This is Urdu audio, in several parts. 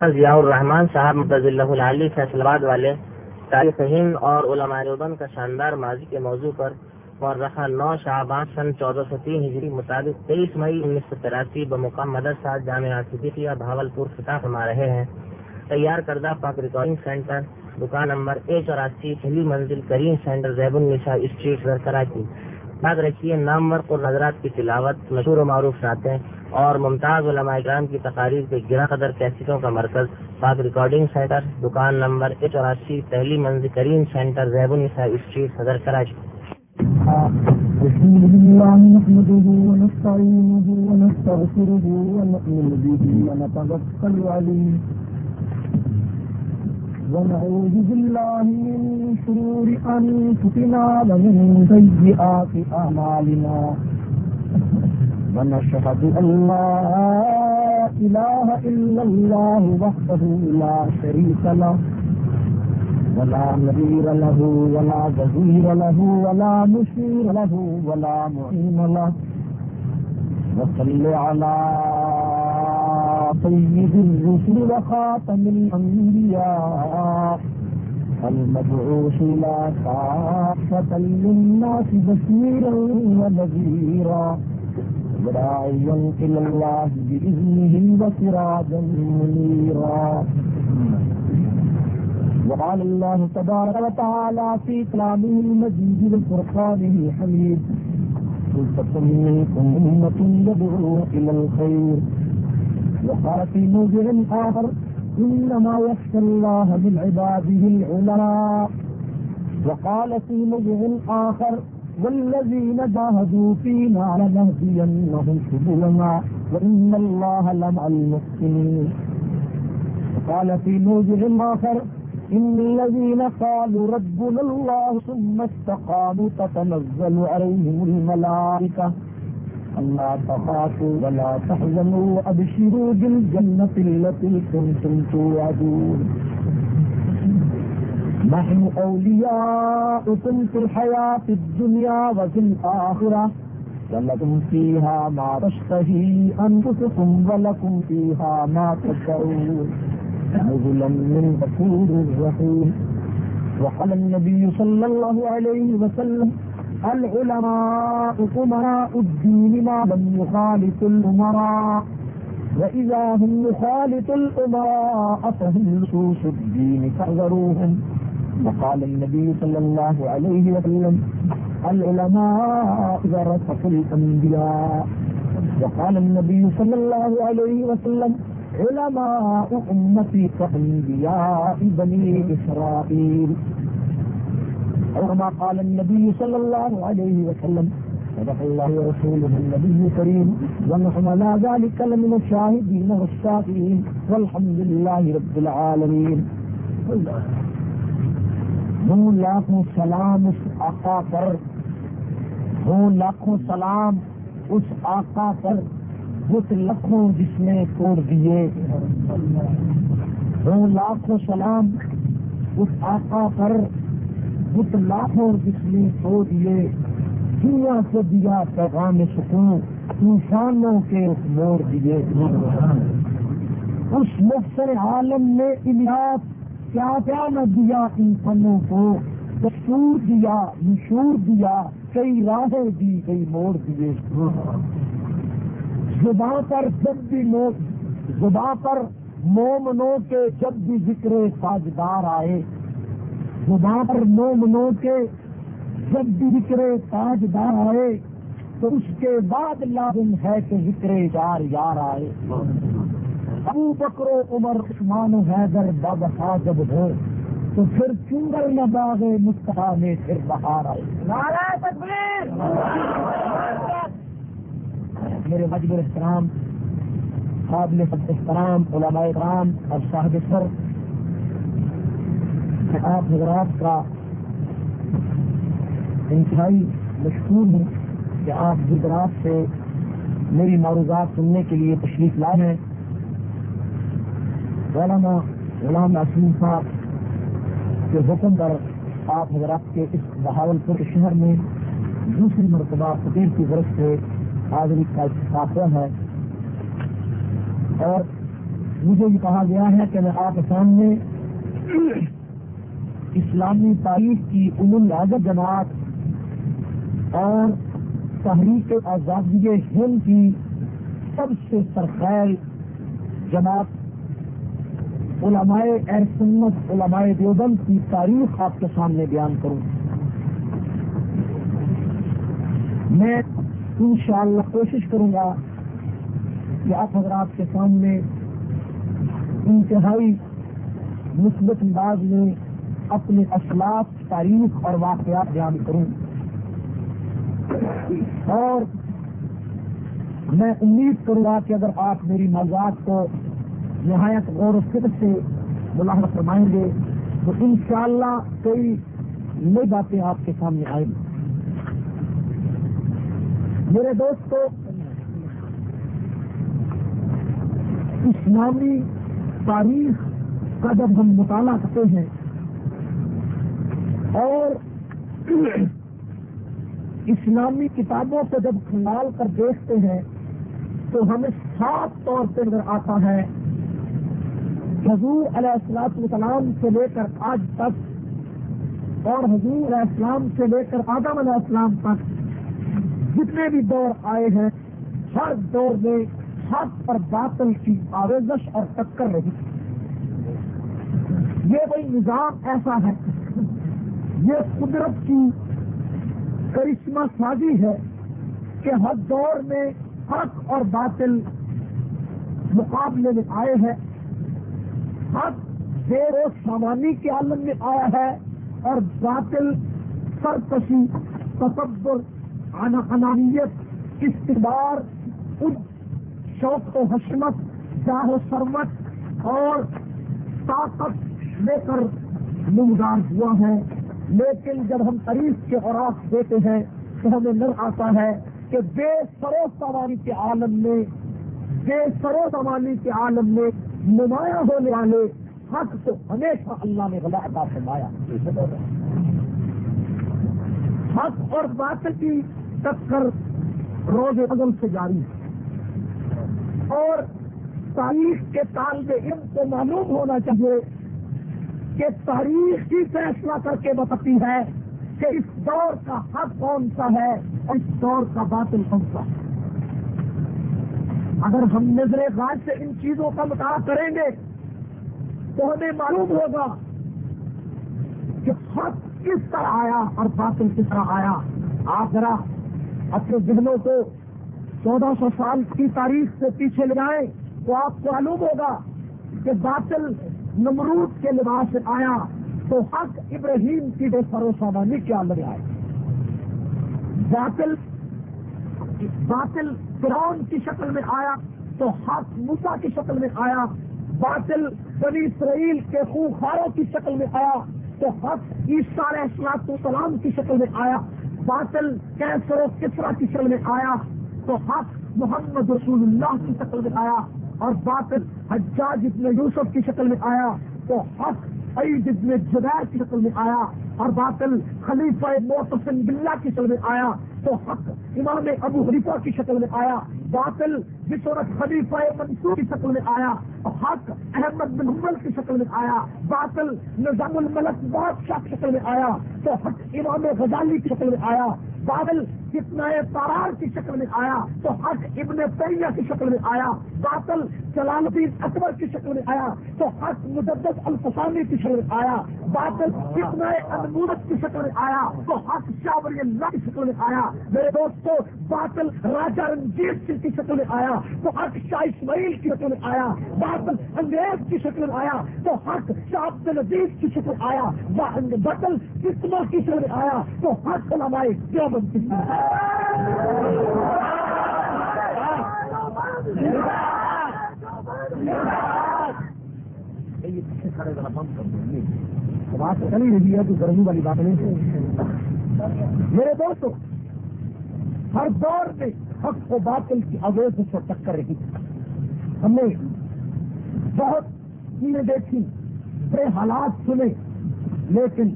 ضیاء الرحمان صاحب متض اللہ علی فیصل آباد والے تاریخ ہند اور علماء روبن کا شاندار ماضی کے موضوع پر رکھا نو شعبان سن چودہ سو تین ہجری مطابق تیئیس مئی انیس سو تراسی بمقام مدرسہ جامعہ صدیقیہ بھاول پور فتح فرما رہے ہیں۔ تیار کردہ پاک ریکارڈنگ سینٹر دکان نمبر اے چوراسی پہلی منزل کریم سینٹر زیب النساء اسٹریٹ کراچی۔ یاد رکھیے، نامور اور نظرات کی تلاوت مشہور و معروف راتیں اور ممتاز علماء اکرام کی تقاریر کے گرا قدر کیسٹوں کا مرکز پاک ریکارڈنگ سینٹر، دکان نمبر اے چوراسی، پہلی منزل کریم سینٹر زیب النساء اسٹریٹ، صدر کراچی۔ بسم الله نحمده ونستعينه ونستغفره ونؤمن به ونتوكل عليه ونعوذ بالله من شرور أنفسنا ومن سيئات أعمالنا ونشهد أن لا إله إلا الله وحده لا شريك له، ولا نذير له، ولا وزير له، ولا مشير له، ولا معين له. وصل على سيد الرسل وخاتم الأنبياء، المبعوث لا كافة للناس بشيرا ونذيرا. وداعيا إلى الله بإذنه وسراجا منيرا. وقال الله تبارك وتعالى في كلامه المجيد والفرقانه الحميد. قل منكم أمة يدعون إلى الخير. وقال في موضع آخر، إنما يخشى الله من عباده العلماء. وقال في موضع آخر والذين جاهدوا فينا لنهدينهم سبلنا وإن الله لمع المحسنين. وقال في موضع آخر، إن الذين قالوا ربنا الله ثم استقاموا تتنزل عليهم الملائكة. ألا تخافوا ولا تحزنوا وأبشروا بالجنة التي كنتم توعدون. نحن أولياؤكم في الحياة الدنيا وفي الآخرة. ولكم فيها ما تشتهي أنفسكم ولكم فيها ما تدعون. نزلا من غفور رحيم. وقال النبي صلى الله عليه وسلم، العلماء أمراء الدين ما لم يخالط الأمراء. وإذا هم يخالط الأمراء فهم لصوص الدين فاحذروهم. وقال النبي صلى الله عليه وسلم، العلماء ورثة الأنبياء وقال النبي صلى الله عليه وسلم، علماء أمتي كأنبياء بني إسرائيل. أو ما قال النبي صلى الله عليه وسلم، صدق الله ورسوله النبي الكريم، ونحن على ذلك لمن الشاهدين والشاكرين، والحمد لله رب العالمين. ہوں لاکھوں سلام اس آقا پر ہوں لاکھوں سلام اس آقا پر بت لکھوں جس نے توڑ دیے۔ ہوں لاکھوں سلام اس آقا پر بت لاکھوں جس نے توڑ دیے۔ دنیا سے دیا پیغام سکون طوفانوں کے موڑ دیے۔ اس مفسر عالم نے الیاس کیا کیا نہ دیا ان فنوں کو؟ دستور دیا مشہور دیا، کئی راہیں دی، کئی موڑ دیے۔ زباں پر جب بھی زباں پر مومنوں کے جب بھی ذکر تاجدار آئے زباں پر مومنوں کے جب بھی ذکر تاجدار آئے، تو اس کے بعد لازم ہے کہ ذکر یار یار آئے۔ ابو بکرو عمر عثمان و حیدر بب جب ہو تو پھر چنگل نہ باغ مستفا میں پھر بہار آئے۔ میرے مجبور احترام قابل سب احترام علماء اکرام اور صاحب سر آپ حضرات کا انتہائی مشہور ہوں کہ آپ گجرات سے میری معروضات سننے کے لیے تشریف لائے ہیں۔ مولانا غلام نسیم صاحب کے حکم پر آپ حضرات کے اس بہاول پور شہر میں دوسری مرتبہ فقیر کی غرض سے حاضری کا اتفاق ہوا ہے۔ اور مجھے یہ کہا گیا ہے کہ میں آپ کے سامنے اسلامی تاریخ کی عمل اعظم جماعت اور تحریک آزادی ہند کی سب سے سرخیل جماعت علماء ایر سنت، علماء دیوبند کی تاریخ آپ کے سامنے بیان کروں۔ میں انشاءاللہ کوشش کروں گا کہ آپ حضرات کے سامنے انتہائی مثبت انداز میں اپنے اسلاف تاریخ اور واقعات بیان کروں۔ اور میں امید کروں گا کہ اگر آپ میری موضوعات کو نہایت غور و فکر سے ملاحظہ فرمائیں گے تو انشاءاللہ کئی نئی باتیں آپ کے سامنے آئیں۔ گی میرے دوستو، اسلامی تاریخ کا جب ہم مطالعہ کرتے ہیں اور اسلامی کتابوں کو جب کھنگال کر دیکھتے ہیں تو ہمیں صاف طور پہ نظر آتا ہے حضور علیہ السلاط السلام سے لے کر آج تک اور حضور علیہ السلام سے لے کر آدم علیہ السلام تک جتنے بھی دور آئے ہیں، ہر دور میں حق اور باطل کی آویزش اور ٹکر رہی یہ کوئی نظام ایسا ہے۔ یہ قدرت کی کرشمہ سازی ہے کہ ہر دور میں حق اور باطل مقابلے میں آئے ہیں۔ حق دیر و سامانی کے عالم میں آیا ہے اور باطل، سرکشی تصور انانیت استدار شوق و حشمت چاہ و سرمت اور طاقت لے کر نمگار ہوا ہے۔ لیکن جب ہم تاریخ کے اوراق دیتے ہیں تو ہمیں نظر آتا ہے کہ بے سرو سواری کے عالم میں بے سرو سواری کے عالم میں نمایاں ہونے والے، حق کو ہمیشہ اللہ نے غلط عطا فرمایا۔ حق اور باطل کی ٹکر روز عدم سے جاری ہے۔ اور تاریخ کے طالب علم کو معلوم ہونا چاہیے کہ تاریخ ہی فیصلہ کر کے بتاتی ہے کہ اس دور کا حق کون سا ہے اور اس دور کا باطل کون سا ہے۔ اگر ہم نظر غاز سے ان چیزوں کا مطالعہ کریں گے تو ہمیں معلوم ہوگا کہ حق کس طرح آیا اور باطل کس طرح آیا۔ آپ ذرا اپنے ذہنوں کو چودہ سو سال کی تاریخ سے پیچھے لگائیں تو آپ کو معلوم ہوگا کہ باطل نمرود کے لباس سے آیا تو حق ابراہیم کی بے سروسامانی کیا لگ آئے۔ باطل باطل فرعون کی شکل میں آیا تو حق موسا کی شکل میں آیا، باطل بنی اسرائیل کے خونخاروں کی شکل میں آیا تو حق عیسیٰ علیہ السلاط السلام کی شکل میں آیا، باطل کیسر و کسرا کی شکل میں آیا تو حق محمد رسول اللہ کی شکل میں آیا اور باطل حجاج ابن یوسف کی شکل میں آیا تو حق عید ابن جبیر کی شکل میں آیا اور باطل خلیفہ محتسم بلّہ کی شکل میں آیا تو حق امام ابو حریفہ کی شکل میں آیا باطل بصورت خلیفہ منصور کی شکل میں آیا اور حق احمد بن حمل کی شکل میں آیا باطل نظام الملک بادشاہ کی شکل میں آیا تو حق امام غزالی کی شکل میں آیا بادل کتنا تارار کی شکل میں آیا تو حق ابن طیہ کی شکل میں آیا باطل جلال الدین اکبر کی شکل میں آیا تو حق مجدد الفسانی کی شکل میں آیا باطل کتنا انمودت کی شکل میں آیا تو حق شاہ ولی اللہ کی شکل میں آیا میرے دوستوں کو باطل راجا رنجیت سنگھ کی شکل میں آیا، تو حق شاہ اسماعیل کی شکل میں آیا، باطل انگریز کی شکل میں آیا، تو حق شاہ عبد العزیز کی شکل میں آیا بطل کسما کی شکل میں آیا، تو حق علماء دیوبند کی شکل بات چلی رہی ہے، تو گرمی والی بات نہیں۔ میرے دوستوں ہر دور میں حق و باطل کی اویز سے ٹکر رہی ہم نے بہت چیزیں دیکھی بڑے حالات سنے، لیکن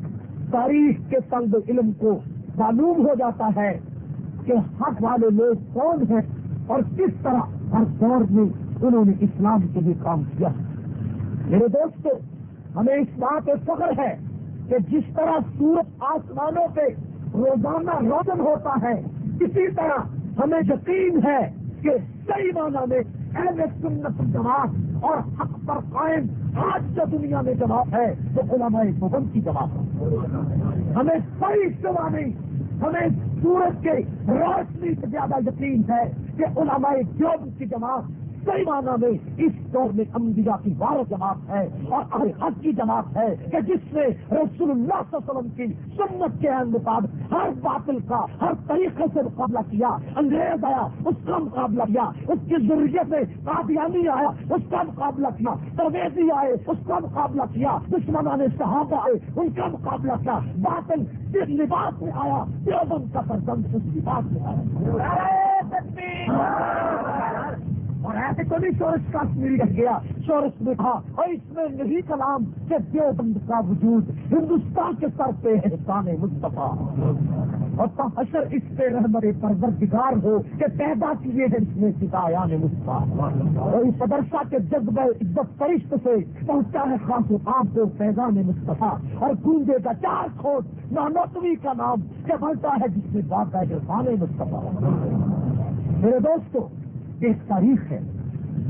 تاریخ کے طلب علم کو معلوم ہو جاتا ہے کہ حق والے لوگ کون ہیں اور کس طرح ہر دور میں انہوں نے اسلام کے لیے کام کیا۔ میرے دوستو، ہمیں اس بات پہ فخر ہے کہ جس طرح سورت آسمانوں پہ روزانہ روزن ہوتا ہے اسی طرح ہمیں یقین ہے کہ صحیح معنی میں اہل سنت جماعت اور حق پر قائم آج جو دنیا میں جماعت ہے، وہ علماء مغم کی جماعت ہے۔ ہمیں صحیح سوا نہیں، ہمیں سورج کے روشنی سے زیادہ یقین ہے کہ علماء جوب کی جماعت صحیح معنی میں اس دور میں انبیاء کی بارہ جماعت ہے اور اہل حق کی جماعت ہے کہ جس نے رسول اللہ صلی اللہ علیہ وسلم کی سنت کے مطابق ہر باطل کا ہر طریقے سے مقابلہ کیا، انگریز آیا، اس کا مقابلہ کیا، اس کی ضروریت میں قادیانی آیا، اس کا مقابلہ کیا پرویزی آئے، اس کا مقابلہ کیا، دشمنان صحابہ آئے، ان کا مقابلہ کیا، باطل جس لباس میں آیا، دیوبند کا پرزم اس لباس میں آیا۔ اور ایسے تو نہیں شورش کشمیری رہ گیا، شورش میں تھا، اور اس میں نہیں کلام کہ دیوبند کا وجود ہندوستان کے سر پہ ہے کان مصطفیٰ۔ اور حشر اس پہ رہبر پروردگار ہو کہ پیدا کیے ہیں اس نے سکایا نے مصطفیٰ۔ اور اس مدرسہ کے جذبہ عزت فرشت سے پہنچا ہے خاص آپ کو فیضان مصطفیٰ۔ اور گونجے کا چار کھوٹ نانوتوی کا نام کہ بنتا ہے جس میں بات ہے خان مصطفیٰ۔ میرے دوستوں ایک تاریخ ہے۔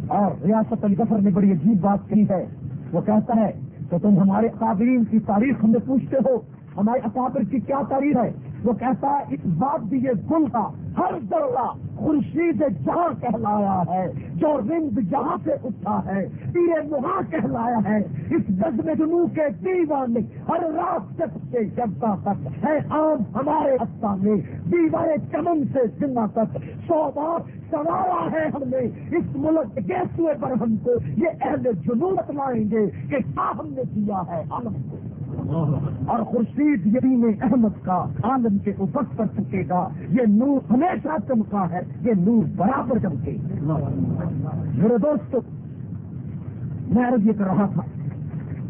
اور ریاست الغفر نے بڑی عجیب بات کی ہے۔ وہ کہتا ہے کہ تم ہمارے قابرین کی تاریخ ہم سے پوچھتے ہو، ہمارے اکابر کی کیا تاریخ ہے؟ وہ کہتا ہے، اس بات بھی گل کا ہر درلہ خورشید جہاں کہلایا ہے، جو رند جہاں سے اٹھا ہے پیرے وہاں کہلایا ہے، اس گز میں جنو کے دیوان ہر رات سے جبتا تک ہے، عام ہمارے ہفتہ میں، دیوارے چمن سے جنا تک، سو بار سوارا ہے ہم نے اس ملک گیسوے پر ہم کو، یہ اہل جنوب لائیں گے کہ کیا ہم نے کیا ہے عالم کو۔ اور خورشید یقین احمد کا عالم کے اوپر پر چکے گا۔ یہ نور ہمیشہ چمکا ہے۔ یہ نور برابر چمکے میرے دوست میں عرض یہ کر رہا تھا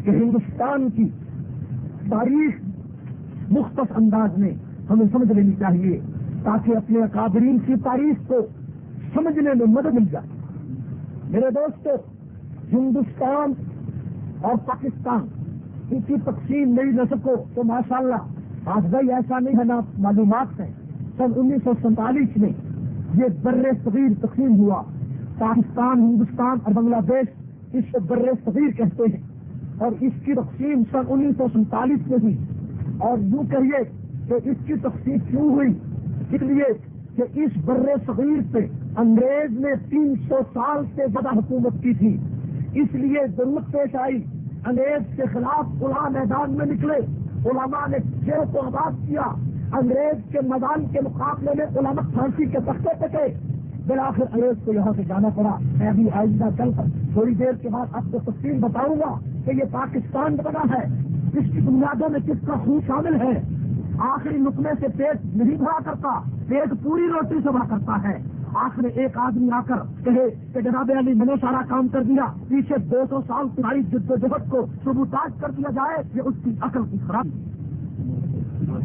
کہ ہندوستان کی تاریخ مختص انداز میں ہمیں سمجھ لینی چاہیے تاکہ اپنے اکابرین کی تاریخ کو سمجھنے میں مدد مل جائے۔ میرے دوست ہندوستان اور پاکستان ان کی تقسیم نہیں نہ سکو تو ماشاء اللہ آج بھائی ایسا نہیں ہے نا، معلومات ہے سن انیس سو سینتالیس میں یہ بر صغیر تقسیم ہوا۔ پاکستان، ہندوستان اور بنگلہ دیش اس کو بر صغیر کہتے ہیں۔ اور اس کی تقسیم سن انیس سو سینتالیس میں ہوئی۔ اور یوں کہیے کہ اس کی تقسیم کیوں ہوئی؟ اس لیے کہ اس بر صغیر پہ انگریز نے تین سو سال سے زیادہ حکومت کی تھی۔ اس لیے ضرورت پیش آئی انگریز کے خلاف علماء میدان میں نکلے، علماء نے شیر کو آباد کیا۔ انگریز کے میدان کے مقابلے میں علماء پھانسی کے تختے پہ گئے بالآخر انگریز کو یہاں سے جانا پڑا۔ میں ابھی آئندہ چل کر تھوڑی دیر کے بعد آپ کو تفصیل بتاؤں گا کہ یہ پاکستان بنا ہے۔ اس کی بنیادوں میں کس کا خون شامل ہے؟ آخری نکلے سے پیٹ نہیں بھرا کرتا، پیٹ پوری روٹی سے بھرا کرتا ہے۔ آخر ایک آدمی آ کر کہے کہ جناب علی، میں نے سارا کام کر دیا، پیچھے دو سو سال تمہاری جد و جہد کو سبوتاج کر دیا جائے، یہ اس کی عقل کی خرابی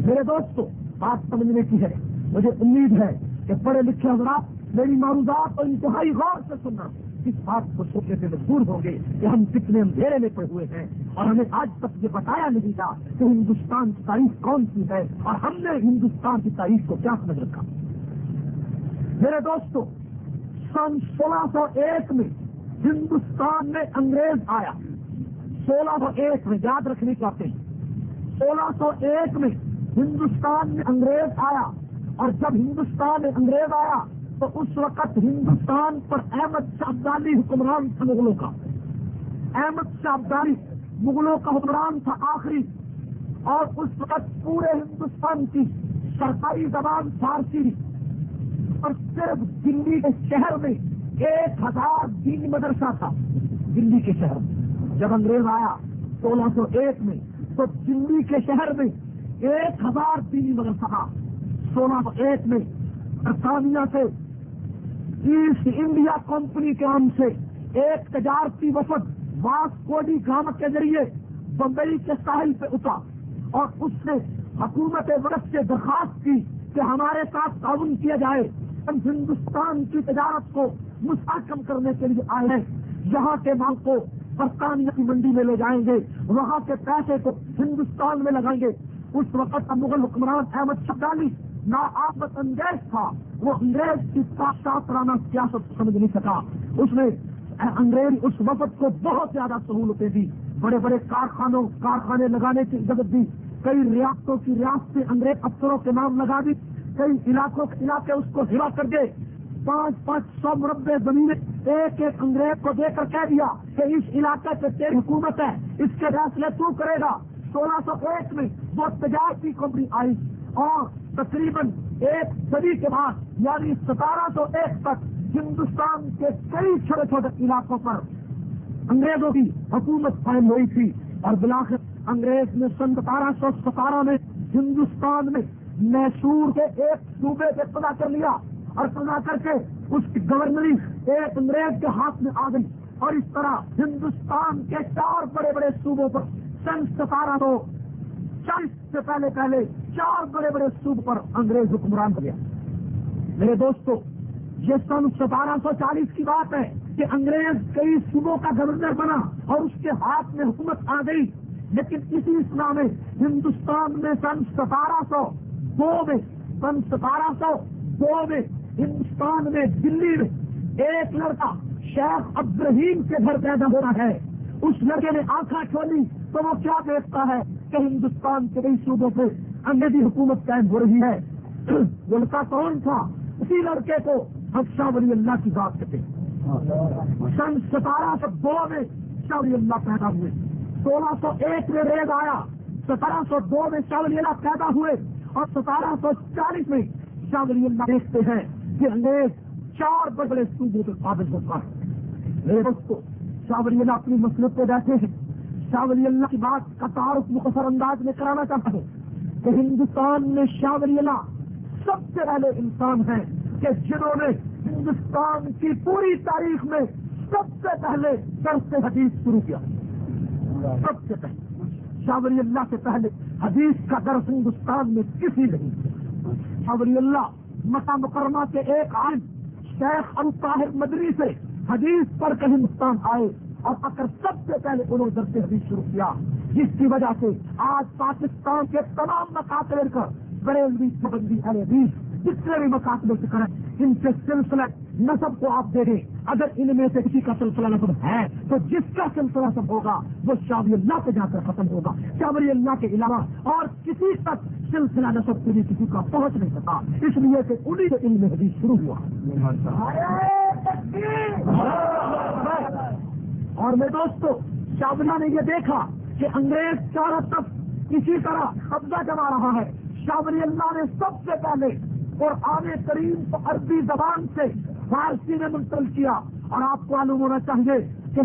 میرے دوست بات سمجھنے کی ہے۔ مجھے امید ہے کہ پڑھے لکھے حضرات، میری معروضات اور انتہائی غور سے سننا اس بات کو سوچنے سے مجبور ہوں گے کہ ہم کتنے اندھیرے میں پڑے ہوئے ہیں اور ہمیں آج تک یہ بتایا نہیں تھا کہ ہندوستان کی تاریخ کون سی ہے اور ہم نے ہندوستان کی تاریخ کو کیا سمجھ رکھا۔ میرے دوستو، سن سولہ سو ایک میں ہندوستان میں انگریز آیا۔ سولہ سو ایک میں، یاد رکھنے چاہتے ہیں۔ سولہ سو ایک میں ہندوستان میں انگریز آیا۔ اور جب ہندوستان میں انگریز آیا، تو اس وقت ہندوستان پر احمد شاہدانی حکمران تھا مغلوں کا۔ احمد شاہدانی مغلوں کا حکمران تھا آخری۔ اور اس وقت پورے ہندوستان کی سرکاری زبان فارسی اور صرف دلی کے شہر میں ایک ہزار دینی مدرسہ تھا۔ دلی کے شہر میں۔ جب انگریز آیا سولہ سو ایک میں، تو دلی کے شہر میں ایک ہزار دینی مدرسہ تھا۔ سولہ سو ایک میں برطانیہ سے ایسٹ انڈیا کمپنی کے نام سے ایک تجارتی وفد واسکوڈی گامت کے ذریعے بمبئی کے ساحل پہ اترا اور اس نے حکومت وقت سے درخواست کی کہ ہمارے ساتھ تعاون کیا جائے۔ ہم ہندوستان کی تجارت کو مستحکم کرنے کے لیے آئے ہیں۔ یہاں کے مال کو برطانیہ کی منڈی میں لے جائیں گے۔ وہاں کے پیسے کو ہندوستان میں لگائیں گے۔ اس وقت مغل حکمران احمد شبدالی نا آفت انگیز تھا۔ وہ انگریز کی پرانا سیاست سمجھ نہیں سکا۔ اس نے انگریز اس وقت کو بہت زیادہ سہولتیں دی۔ بڑے بڑے کارخانوں، کارخانے لگانے کی اجازت دی۔ کئی ریاستوں کی ریاستیں انگریز افسروں کے نام لگا دی۔ کئی علاقوں کے علاقے اس کو ہرا کر دے۔ پانچ پانچ سو مربع زمین ایک ایک انگریز کو دے کر کہہ دیا کہ اس علاقے سے تیری حکومت ہے، اس کے فیصلے تو کرے گا۔ سولہ سو ایک میں وہ تجارتی کمپنی آئی اور تقریباً ایک صدی کے بعد یعنی ستارہ سو ایک تک، ہندوستان کے کئی چھوٹے چھوٹے علاقوں پر انگریزوں کی حکومت قائم ہوئی تھی۔ اور بلاخر انگریز نے سن ستارہ سو ستارہ میں ہندوستان میں میسور کے ایک صوبے سے پتا کر لیا اور پتا کر کے اس کی گورنری ایک انگریز کے ہاتھ میں آ گئی اور اس طرح ہندوستان کے چار بڑے بڑے صوبوں پر سن ستارہ سو چالیس سے پہلے پہلے چار بڑے بڑے صوبوں پر انگریز حکمران ہو گیا میرے دوستو، یہ سن ستارہ سو چالیس کی بات ہے کہ انگریز کئی صوبوں کا گورنر بنا اور اس کے ہاتھ میں حکومت آ گئی، لیکن اسی اسلام میں ہندوستان میں سن ستارہ سو دو میں سن ستارہ سو، دو میں ہندوستان میں دلی میں ایک لڑکا شیخ عبدالرحیم کے گھر پیدا ہو رہا ہے۔ اس لڑکے نے آنکھیں کھولی تو وہ کیا دیکھتا ہے کہ ہندوستان کے کئی صوبوں سے انگریزی حکومت قائم ہو رہی ہے۔ وہ لڑکا کون تھا؟ اسی لڑکے کو ہم شاہ ولی اللہ کی بات کرتے سن ستارہ سو دو میں شاہ ولی اللہ پیدا ہوئے۔ سولہ سو ایک میں ریگ آیا۔ ستارہ سو دو میں شاہ ولی اللہ پیدا ہوئے۔ اور ستارہ سو چالیس میں شاہ ولی اللہ دیکھتے ہیں کہ انگریز چار بڑے بڑے صوبوں کے قابل ہوتا ہے میرے دوستوں شاہ ولی اللہ اپنی مسلط پہ بیٹھے ہیں۔ شاہ ولی اللہ کی بات کا تعارف مختصر انداز میں کرانا چاہتا ہوں کہ ہندوستان میں شاہ ولی اللہ سب سے پہلے انسان ہیں کہ جنہوں نے ہندوستان کی پوری تاریخ میں سب سے پہلے درس حدیث شروع کیا۔ سب سے پہلے شاہ ولی اللہ سے پہلے حدیث کا درس ہندوستان میں کسی نہیں شاہ اللہ، مکہ مکرمہ کے ایک عالم، شیخ الطاہر مدری سے حدیث پر کہ ہندوستان آئے اور اگر سب سے پہلے انہوں نے درد حدیث شروع کیا، جس کی وجہ سے آج پاکستان کے تمام مقاصد کر بریلوی پابندی حدیث جتنے بھی مقاصدوں سے کریں ان کے سلسلہ نصب کو آپ دے دیں اگر ان میں سے کسی کا سلسلہ نصب ہے، تو جس کا سلسلہ نصب ہوگا، وہ شاوری اللہ پہ جا کر ختم ہوگا۔ شاوری اللہ کے علاوہ اور کسی تک سلسلہ نصب کے لیے کسی کا پہنچ نہیں سکا اس لیے کہ انہیں سے علم حدیث شروع ہوا۔ اور میں دوستو شاہ نے یہ دیکھا کہ انگریز چاروں طرف اسی طرح قبضہ جما رہا ہے۔ شاوری اللہ نے سب سے پہلے اور آنے کریم کو عربی زبان سے فارسی نے منتقل کیا اور آپ کو معلوم ہونا چاہیے کہ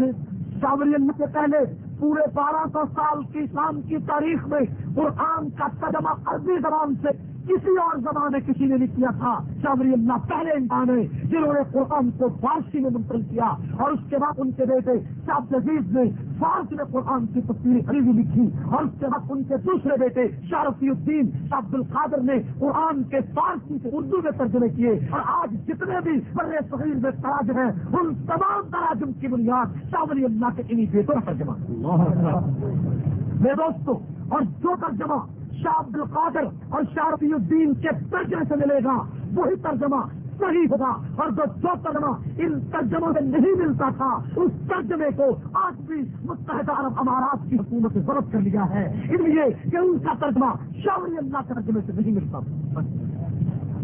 شاوری سے پہلے پورے بارہ سو سال کی اسلام کی تاریخ میں قرآن کا ترجمہ عربی زبان سے کسی اور میں کسی نے نہیں کیا تھا۔ شاوری اللہ پہلے انسان ہے جنہوں نے قرآن کو فارسی میں منتقل کیا اور اس کے بعد ان کے بیٹے شاہ عزیز نے فارسی میں قرآن کی تصویر خریدی لکھی اور اس کے بعد ان کے دوسرے بیٹے شارفی الدین عبد القادر نے قرآن کے فارسی سے اردو میں ترجمے کیے اور آج جتنے بھی بڑے صغیر میں تراج ہیں ان تمام تراجم کی بنیاد شاوری اللہ کے انہیں بیٹوں کا ترجمہ۔ میرے دوستوں اور جو ترجمہ شاہ عبد القادر اور شارفی الدین کے ترجمے سے ملے گا، وہی ترجمہ صحیح ہوگا۔ اور جو جو ترجمہ ان ترجموں سے نہیں ملتا تھا، اس ترجمے کو آج بھی متحدہ عرب امارات کی حکومت سے ضرورت کر لیا ہے۔ اس لیے کہ ان کا ترجمہ شاوری اللہ ترجمے سے نہیں ملتا۔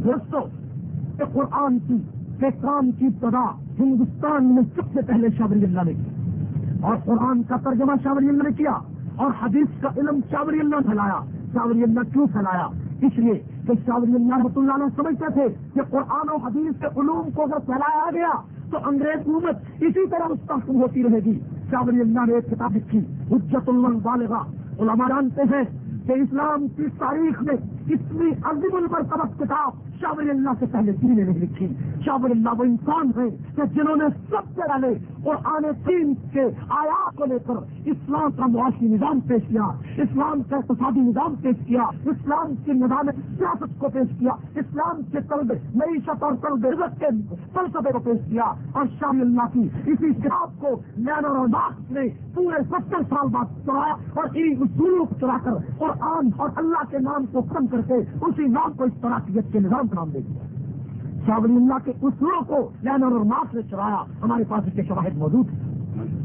دوستوں کہ قرآن کی کے کام کی ابتدا ہندوستان میں سب سے پہلے شاوری اللہ نے کی۔ اور قرآن کا ترجمہ شاوری اللہ نے کیا۔ اور حدیث کا علم شاوری اللہ نے پھیلایا۔ شاوری اللہ کیوں پھیلایا؟ اس لیے کہ شاوری اللہ رحمۃ اللہ علیہ سمجھتے تھے کہ قرآن و حدیث کے علوم کو اگر پھیلایا گیا تو انگریز حکومت اسی طرح مستحکم ہوتی رہے گی۔ شاوری اللہ نے ایک کتاب لکھی، حجت اللہ بالغا۔ علماء جانتے ہیں کہ اسلام کی تاریخ میں اتنی عظیم المرتبت کتاب شاہ ولی اللہ سے پہلے کسی نے نہیں لکھی۔ شاہ ولی اللہ وہ انسان ہے کہ جنہوں نے سب سے پہلے اور آنے تین کے آیات کو لے کر اسلام کا معاشی نظام پیش کیا، اسلام کا اقتصادی نظام پیش کیا، اسلام کے نظام سیاست کو پیش کیا، اسلام کے طلب معیشت اور طلب عزت کے فلسفے کو پیش کیا۔ اور شاہ اللہ کی اسی کتاب کو نینو اور مارکس نے پورے ستر سال بعد چلایا اور ان اصولوں کو چلا کر اور آن اور اللہ کے نام کو کم کر کے اسی نام کو اس طرح کے نظام کا دے دیا۔ شاہ ولی اللہ کے اصولوں کو لینر اور مارکس نے چلایا ہمارے پاس اس کے شواہد موجود ہیں۔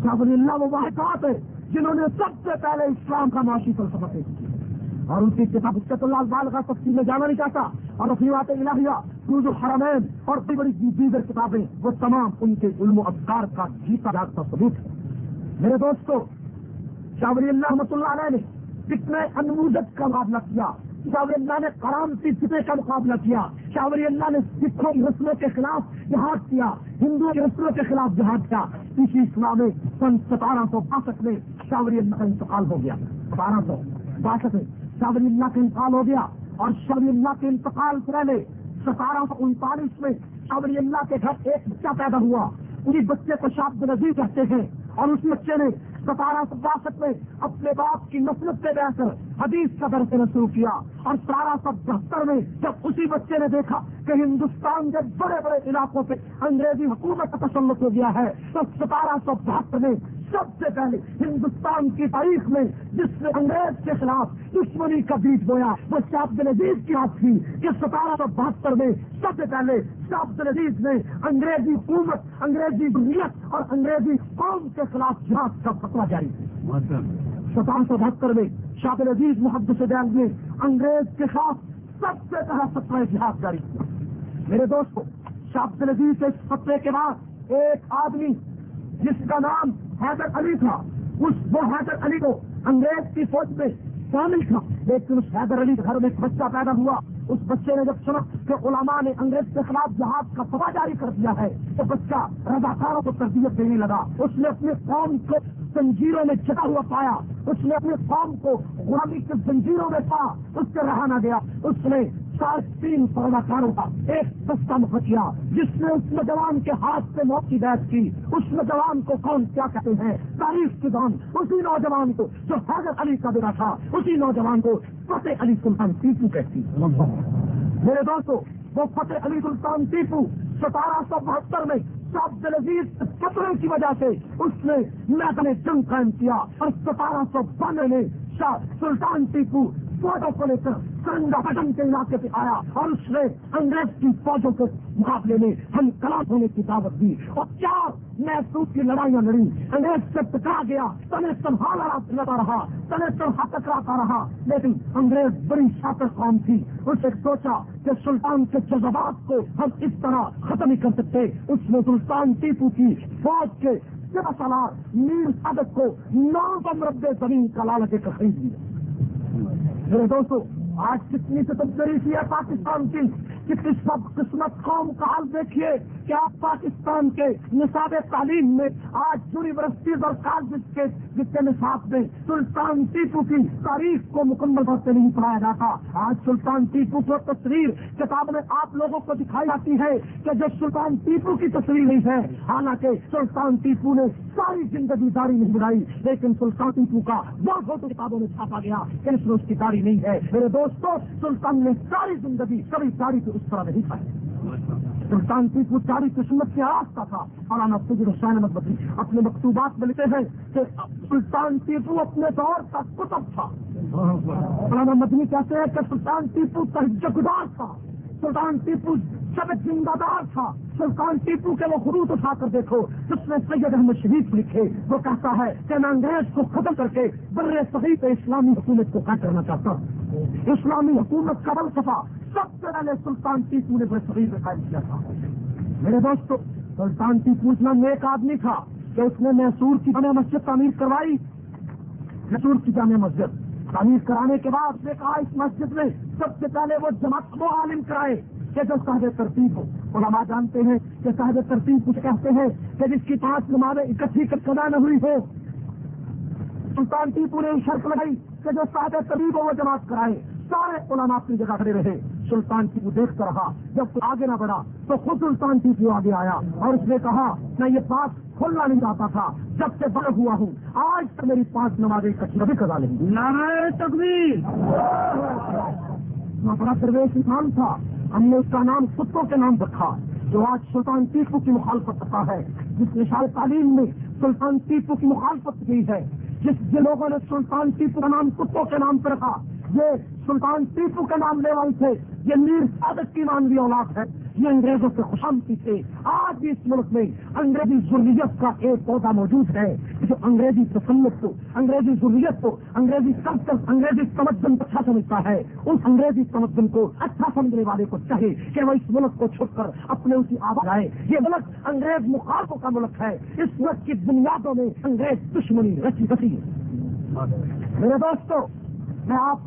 شاہ ولی اللہ وہ واحد ہے جنہوں نے سب سے پہلے اسلام کا معاشی فلسفہ پیش کیا۔ اور ان کی کتاب اسکت اللہ اقبال کا تفصیل میں جانا نہیں چاہتا۔ اور رفیوات الہیہ، روز الحرمین اور بڑی بڑی جی- دیگر کتابیں، وہ تمام ان کے علم و افکار کا جیتا جاتا ثبوت ہے۔ میرے دوستو، شاہ ولی اللہ رحمۃ اللہ علیہ نے کتنے انمودت کا مقابلہ کیا۔ شاہ ولی اللہ نے کرامتی فتح کا مقابلہ کیا، شاہ ولی اللہ نے سکھوں کی رسموں کے خلاف جہاد کیا، ہندوؤں کی رسموں کے خلاف جہاد کیا۔ اسی اسلام میں سن ستارہ سو باسٹھ میں شاہ ولی اللہ کا انتقال ہو گیا۔ ستارہ سو باسٹھ میں شاہ ولی اللہ کا انتقال ہو گیا اور شاہ ولی اللہ کے انتقال سے پہلے ستارہ سو انتالیس میں شاہ ولی اللہ کے گھر ایک بچہ پیدا ہوا۔ اسی بچے کو شاپ نظیر کہتے ہیں اور اس بچے نے ستارہ سو باسٹھ میں اپنے باپ کی نفرت سے بہ کر حدیث کا درس شروع کیا اور ستارہ سو بہتر میں جب اسی بچے نے دیکھا کہ ہندوستان کے بڑے بڑے علاقوں پہ انگریزی حکومت کا تسلط ہو گیا ہے، تو ستارہ سو بہتر میں سب سے پہلے ہندوستان کی تاریخ میں جس نے انگریز کے خلاف دشمنی کا بیج بویا، وہ شاہد عزیز کی بات تھی کہ ستارہ سو بہتر میں سب سے پہلے شاہد عزیز نے انگریزی حکومت، انگریزی دنیت اور انگریزی قوم کے خلاف جہاز کا فتوا جاری کیا۔ ستارہ سو بہتر میں شاہد العزیز محبت سے نے انگریز کے خلاف سب سے پہلا فتوا جہاز جاری کیا۔ میرے دوستوں شاہد العزیز کے فتوے کے بعد ایک آدمی جس کا نام حیدر علی تھا، اس وہ حیدر علی کو انگریز کی فوج میں شامل تھا، لیکن اس حیدر علی کے گھر میں ایک بچہ پیدا ہوا۔ اس بچے نے جب سنا کہ علماء نے انگریز کے خلاف جہاد کا سوا جاری کر دیا ہے، تو بچہ رضاکاروں کو تربیت دینے لگا۔ اس نے اپنے قوم کو زنجیروں میں چٹا ہوا پایا، اس نے اپنے قوم کو غلامی کے زنجیروں میں پا اس سے رہا نہ گیا۔ اس نے سات تین سودا کا ایک سستا مکھیا جس نے اس نوجوان کے ہاتھ سے موت کی بیعت کی۔ اس نوجوان کو کون کیا کہتے ہیں؟ تاریخ کی دان اسی نوجوان کو جو حیدر علی کا بیٹا تھا، اسی نوجوان کو فتح علی سلطان ٹیپو کہتی۔ میرے دوستو، وہ فتح علی سلطان ٹیپو ستارہ سو بہتر میں عبد العزیز خطرے کی وجہ سے اس نے میدان جنگ قائم کیا اور ستارہ سو بانوے میں شاہ سلطان ٹیپو فوجوں کو لے کر سرنگا پٹن کے علاقے پہ آیا اور اس نے انگریز کی فوجوں کے مقابلے میں ہم کلاس ہونے کی دعوت دی اور چار محسوس کی لڑائیاں لڑی انگریز سے ٹکرا گیا۔ تنے سنبھالا لڑا رہا۔ تنے سنبھا ٹکراتا رہا۔ لیکن انگریز بڑی شاطر قوم تھی۔ اس نے سوچا کہ سلطان کے جذبات کو ہم اس طرح ختم نہیں کر سکتے۔ اس نے سلطان ٹیپو کی فوج کے سالار میر صادق کو نو مربع زمین کا لالچ کر خرید لیا۔ میرے دوستوں آج کتنی تبدیلی کی ہے پاکستان کی؟ کتنی سب قسمت قوم کا حال دیکھیے کہ آپ پاکستان کے نصاب تعلیم میں آج یونیورسٹیز اور کالج کے جتنے نصاب میں سلطان ٹیپو کی تاریخ کو مکمل طور سے نہیں پڑھایا جاتا۔ آج سلطان ٹیپو کی تصویر کتاب میں آپ لوگوں کو دکھائی جاتی ہے کہ جو سلطان ٹیپو کی تصویر نہیں ہے، حالانکہ سلطان ٹیپو نے ساری زندگی داری نہیں بنائی، لیکن سلطان ٹیپو کا وہ فوٹو کتابوں میں چھاپا گیا کہ اس کی داری نہیں ہے۔ میرے دوست دوستو سلطان نے ساری زندگی کبھی داری کو اس طرح نہیں کھائی۔ سلطان ٹیپو ساری قسمت کے آستا تھا۔ مولانا فجر حسین بدی اپنے مکتوبات میں لکھتے ہیں کہ سلطان ٹیپو اپنے دور کا کتب تھا۔ مولانا مدنی کہتے ہیں کہ سلطان ٹیپو تہجگدار تھا۔ سلطان ٹیپو سب زندہ دار تھا۔ سلطان ٹیپو کے وہ خروط اٹھا کر دیکھو، جس میں سید احمد شریف لکھے۔ وہ کہتا ہے کہ میں انگریز کو ختم کر کے بر صحیح پہ اسلامی حکومت کو قائم کرنا چاہتا ہوں۔ اسلامی حکومت کا بل سفا سب سے پہلے سلطان ٹیپو نے بر صحیح پہ قائم کیا تھا۔ میرے دوست سلطان ٹیپو اتنا نیک آدمی تھا کہ اس نے میسور کی جامع مسجد تعمیر کروائی۔ میسور کی جامع مسجد تعمیر کرانے کے بعد نے کہا، اس مسجد میں سب سے پہلے وہ جماعت کو عالم کرائے۔ کہ جو صاحب ترتیب ہو۔ علماء جانتے ہیں کہ صاحب ترتیب کچھ کہتے ہیں کہ جس کی پانچ نمازیں اکٹھی کدا نہ ہوئی ہو سلطان ٹیپو نے شرط لگائی کہ جو صاحب ترتیب ہو وہ جماعت کرائے۔ سارے علماء اپنی جگہ کھڑے رہے۔ سلطان ٹیپو دیکھتا رہا جب آگے نہ بڑھا تو خود سلطان ٹیپو آگے آیا اور اس نے کہا میں یہ بات کھولنا نہیں چاہتا تھا جب سے بڑا ہوا ہوں آج تک میری پانچ نمازیں کچھ کبھی کرا لیں گی نعرہ تکبیر۔ بڑا درویش انسان تھا۔ ہم نے اس کا نام کتوں کے نام رکھا جو آج سلطان ٹیپو کی مخالفت کرتا ہے، جس نے تعلیم میں سلطان ٹیپو کی مخالفت کی ہے، جس جن لوگوں نے سلطان ٹیپو کا نام کتوں کے نام پہ رکھا یہ سلطان ٹیپو کے نام لے والے تھے، یہ میر صادق کی مانوی اولاد ہے، یہ انگریزوں سے خوشامتی تھے۔ آج بھی اس ملک میں انگریزی ضروریت کا ایک پودا موجود ہے جو انگریزی تسلط کو، انگریزی ضروریت کو، انگریزی کلچر انگریزی تمدن کو اچھا سمجھتا ہے۔ اس انگریزی تمدن کو اچھا سمجھنے والے کو چاہے کہ وہ اس ملک کو چھوڑ کر اپنے اسی آواز آئے یہ ملک انگریز مخالفوں کا ملک ہے۔ اس ملک کی بنیادوں میں انگریز دشمنی رچی بسی ہے۔ میرے دوستو، میں آپ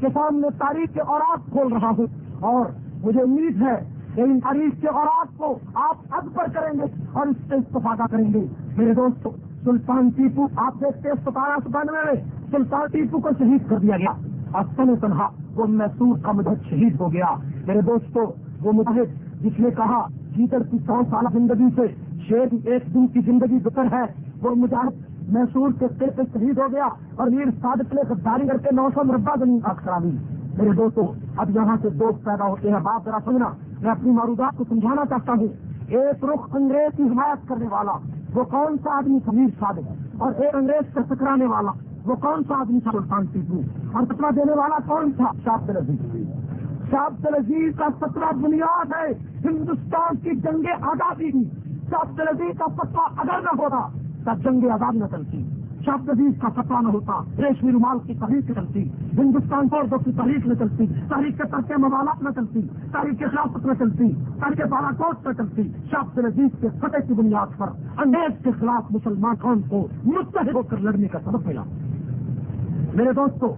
کے سامنے تاریخ کے اوراق کھول رہا ہوں اور مجھے امید ہے کہ ان تاریخ کے اوراق کو آپ اب پر کریں گے اور اس سے استفادہ کریں گے۔ میرے دوستو، سلطان ٹیپو، آپ دیکھتے ستارہ سو بانوے میں سلطان ٹیپو کو شہید کر دیا گیا۔ اور تن تنہا وہ محسوس کا مجھے شہید ہو گیا۔ میرے دوستو، وہ مجاہد جس نے کہا چیتر کی سو سالہ زندگی سے شیر ایک دن کی زندگی بکر ہے، وہ مجاہد محسور کے سر پہ شہید ہو گیا اور میر صادق نے غداری کر کے نو سو مربع زمین آگ کرا دی میرے دوستو، اب یہاں سے دوست پیدا ہوتے ہیں۔ باپ، ذرا سمجھنا میں اپنی معروضات کو سمجھانا چاہتا ہوں۔ ایک رخ انگریز کی حمایت کرنے والا، وہ کون سا آدمی تھا صادق؟ اور ایک انگریز سے ٹکرانے والا، وہ کون سا آدمی تھا سلطان ٹیپو اور فتوا دینے والا کون تھا؟ شاپ عزیز شاپ عزیز کا فتوا بنیاد ہے، ہندوستان کی جنگ آزادی کی۔ شاپ عزیز کا فتوا اگر نہ ہوتا تب جنگ آزاد نہ چلتی شاپ عزیز کا فتوا نہ ہوتا ریشمی رومال کی تحریک چلتی ہندوستان فوجوں کی تحریک نہ چلتی تاریخ کے ترک موالات نہ چلتی تاریخ کے خلافت نہ چلتی تاریخ بالا کوٹ نہ چلتی شاپ عزیز کے فتح کی بنیاد پر انگریز کے خلاف مسلمان قوم کو متحد ہو کر لڑنے کا سبب ملا۔ میرے دوستو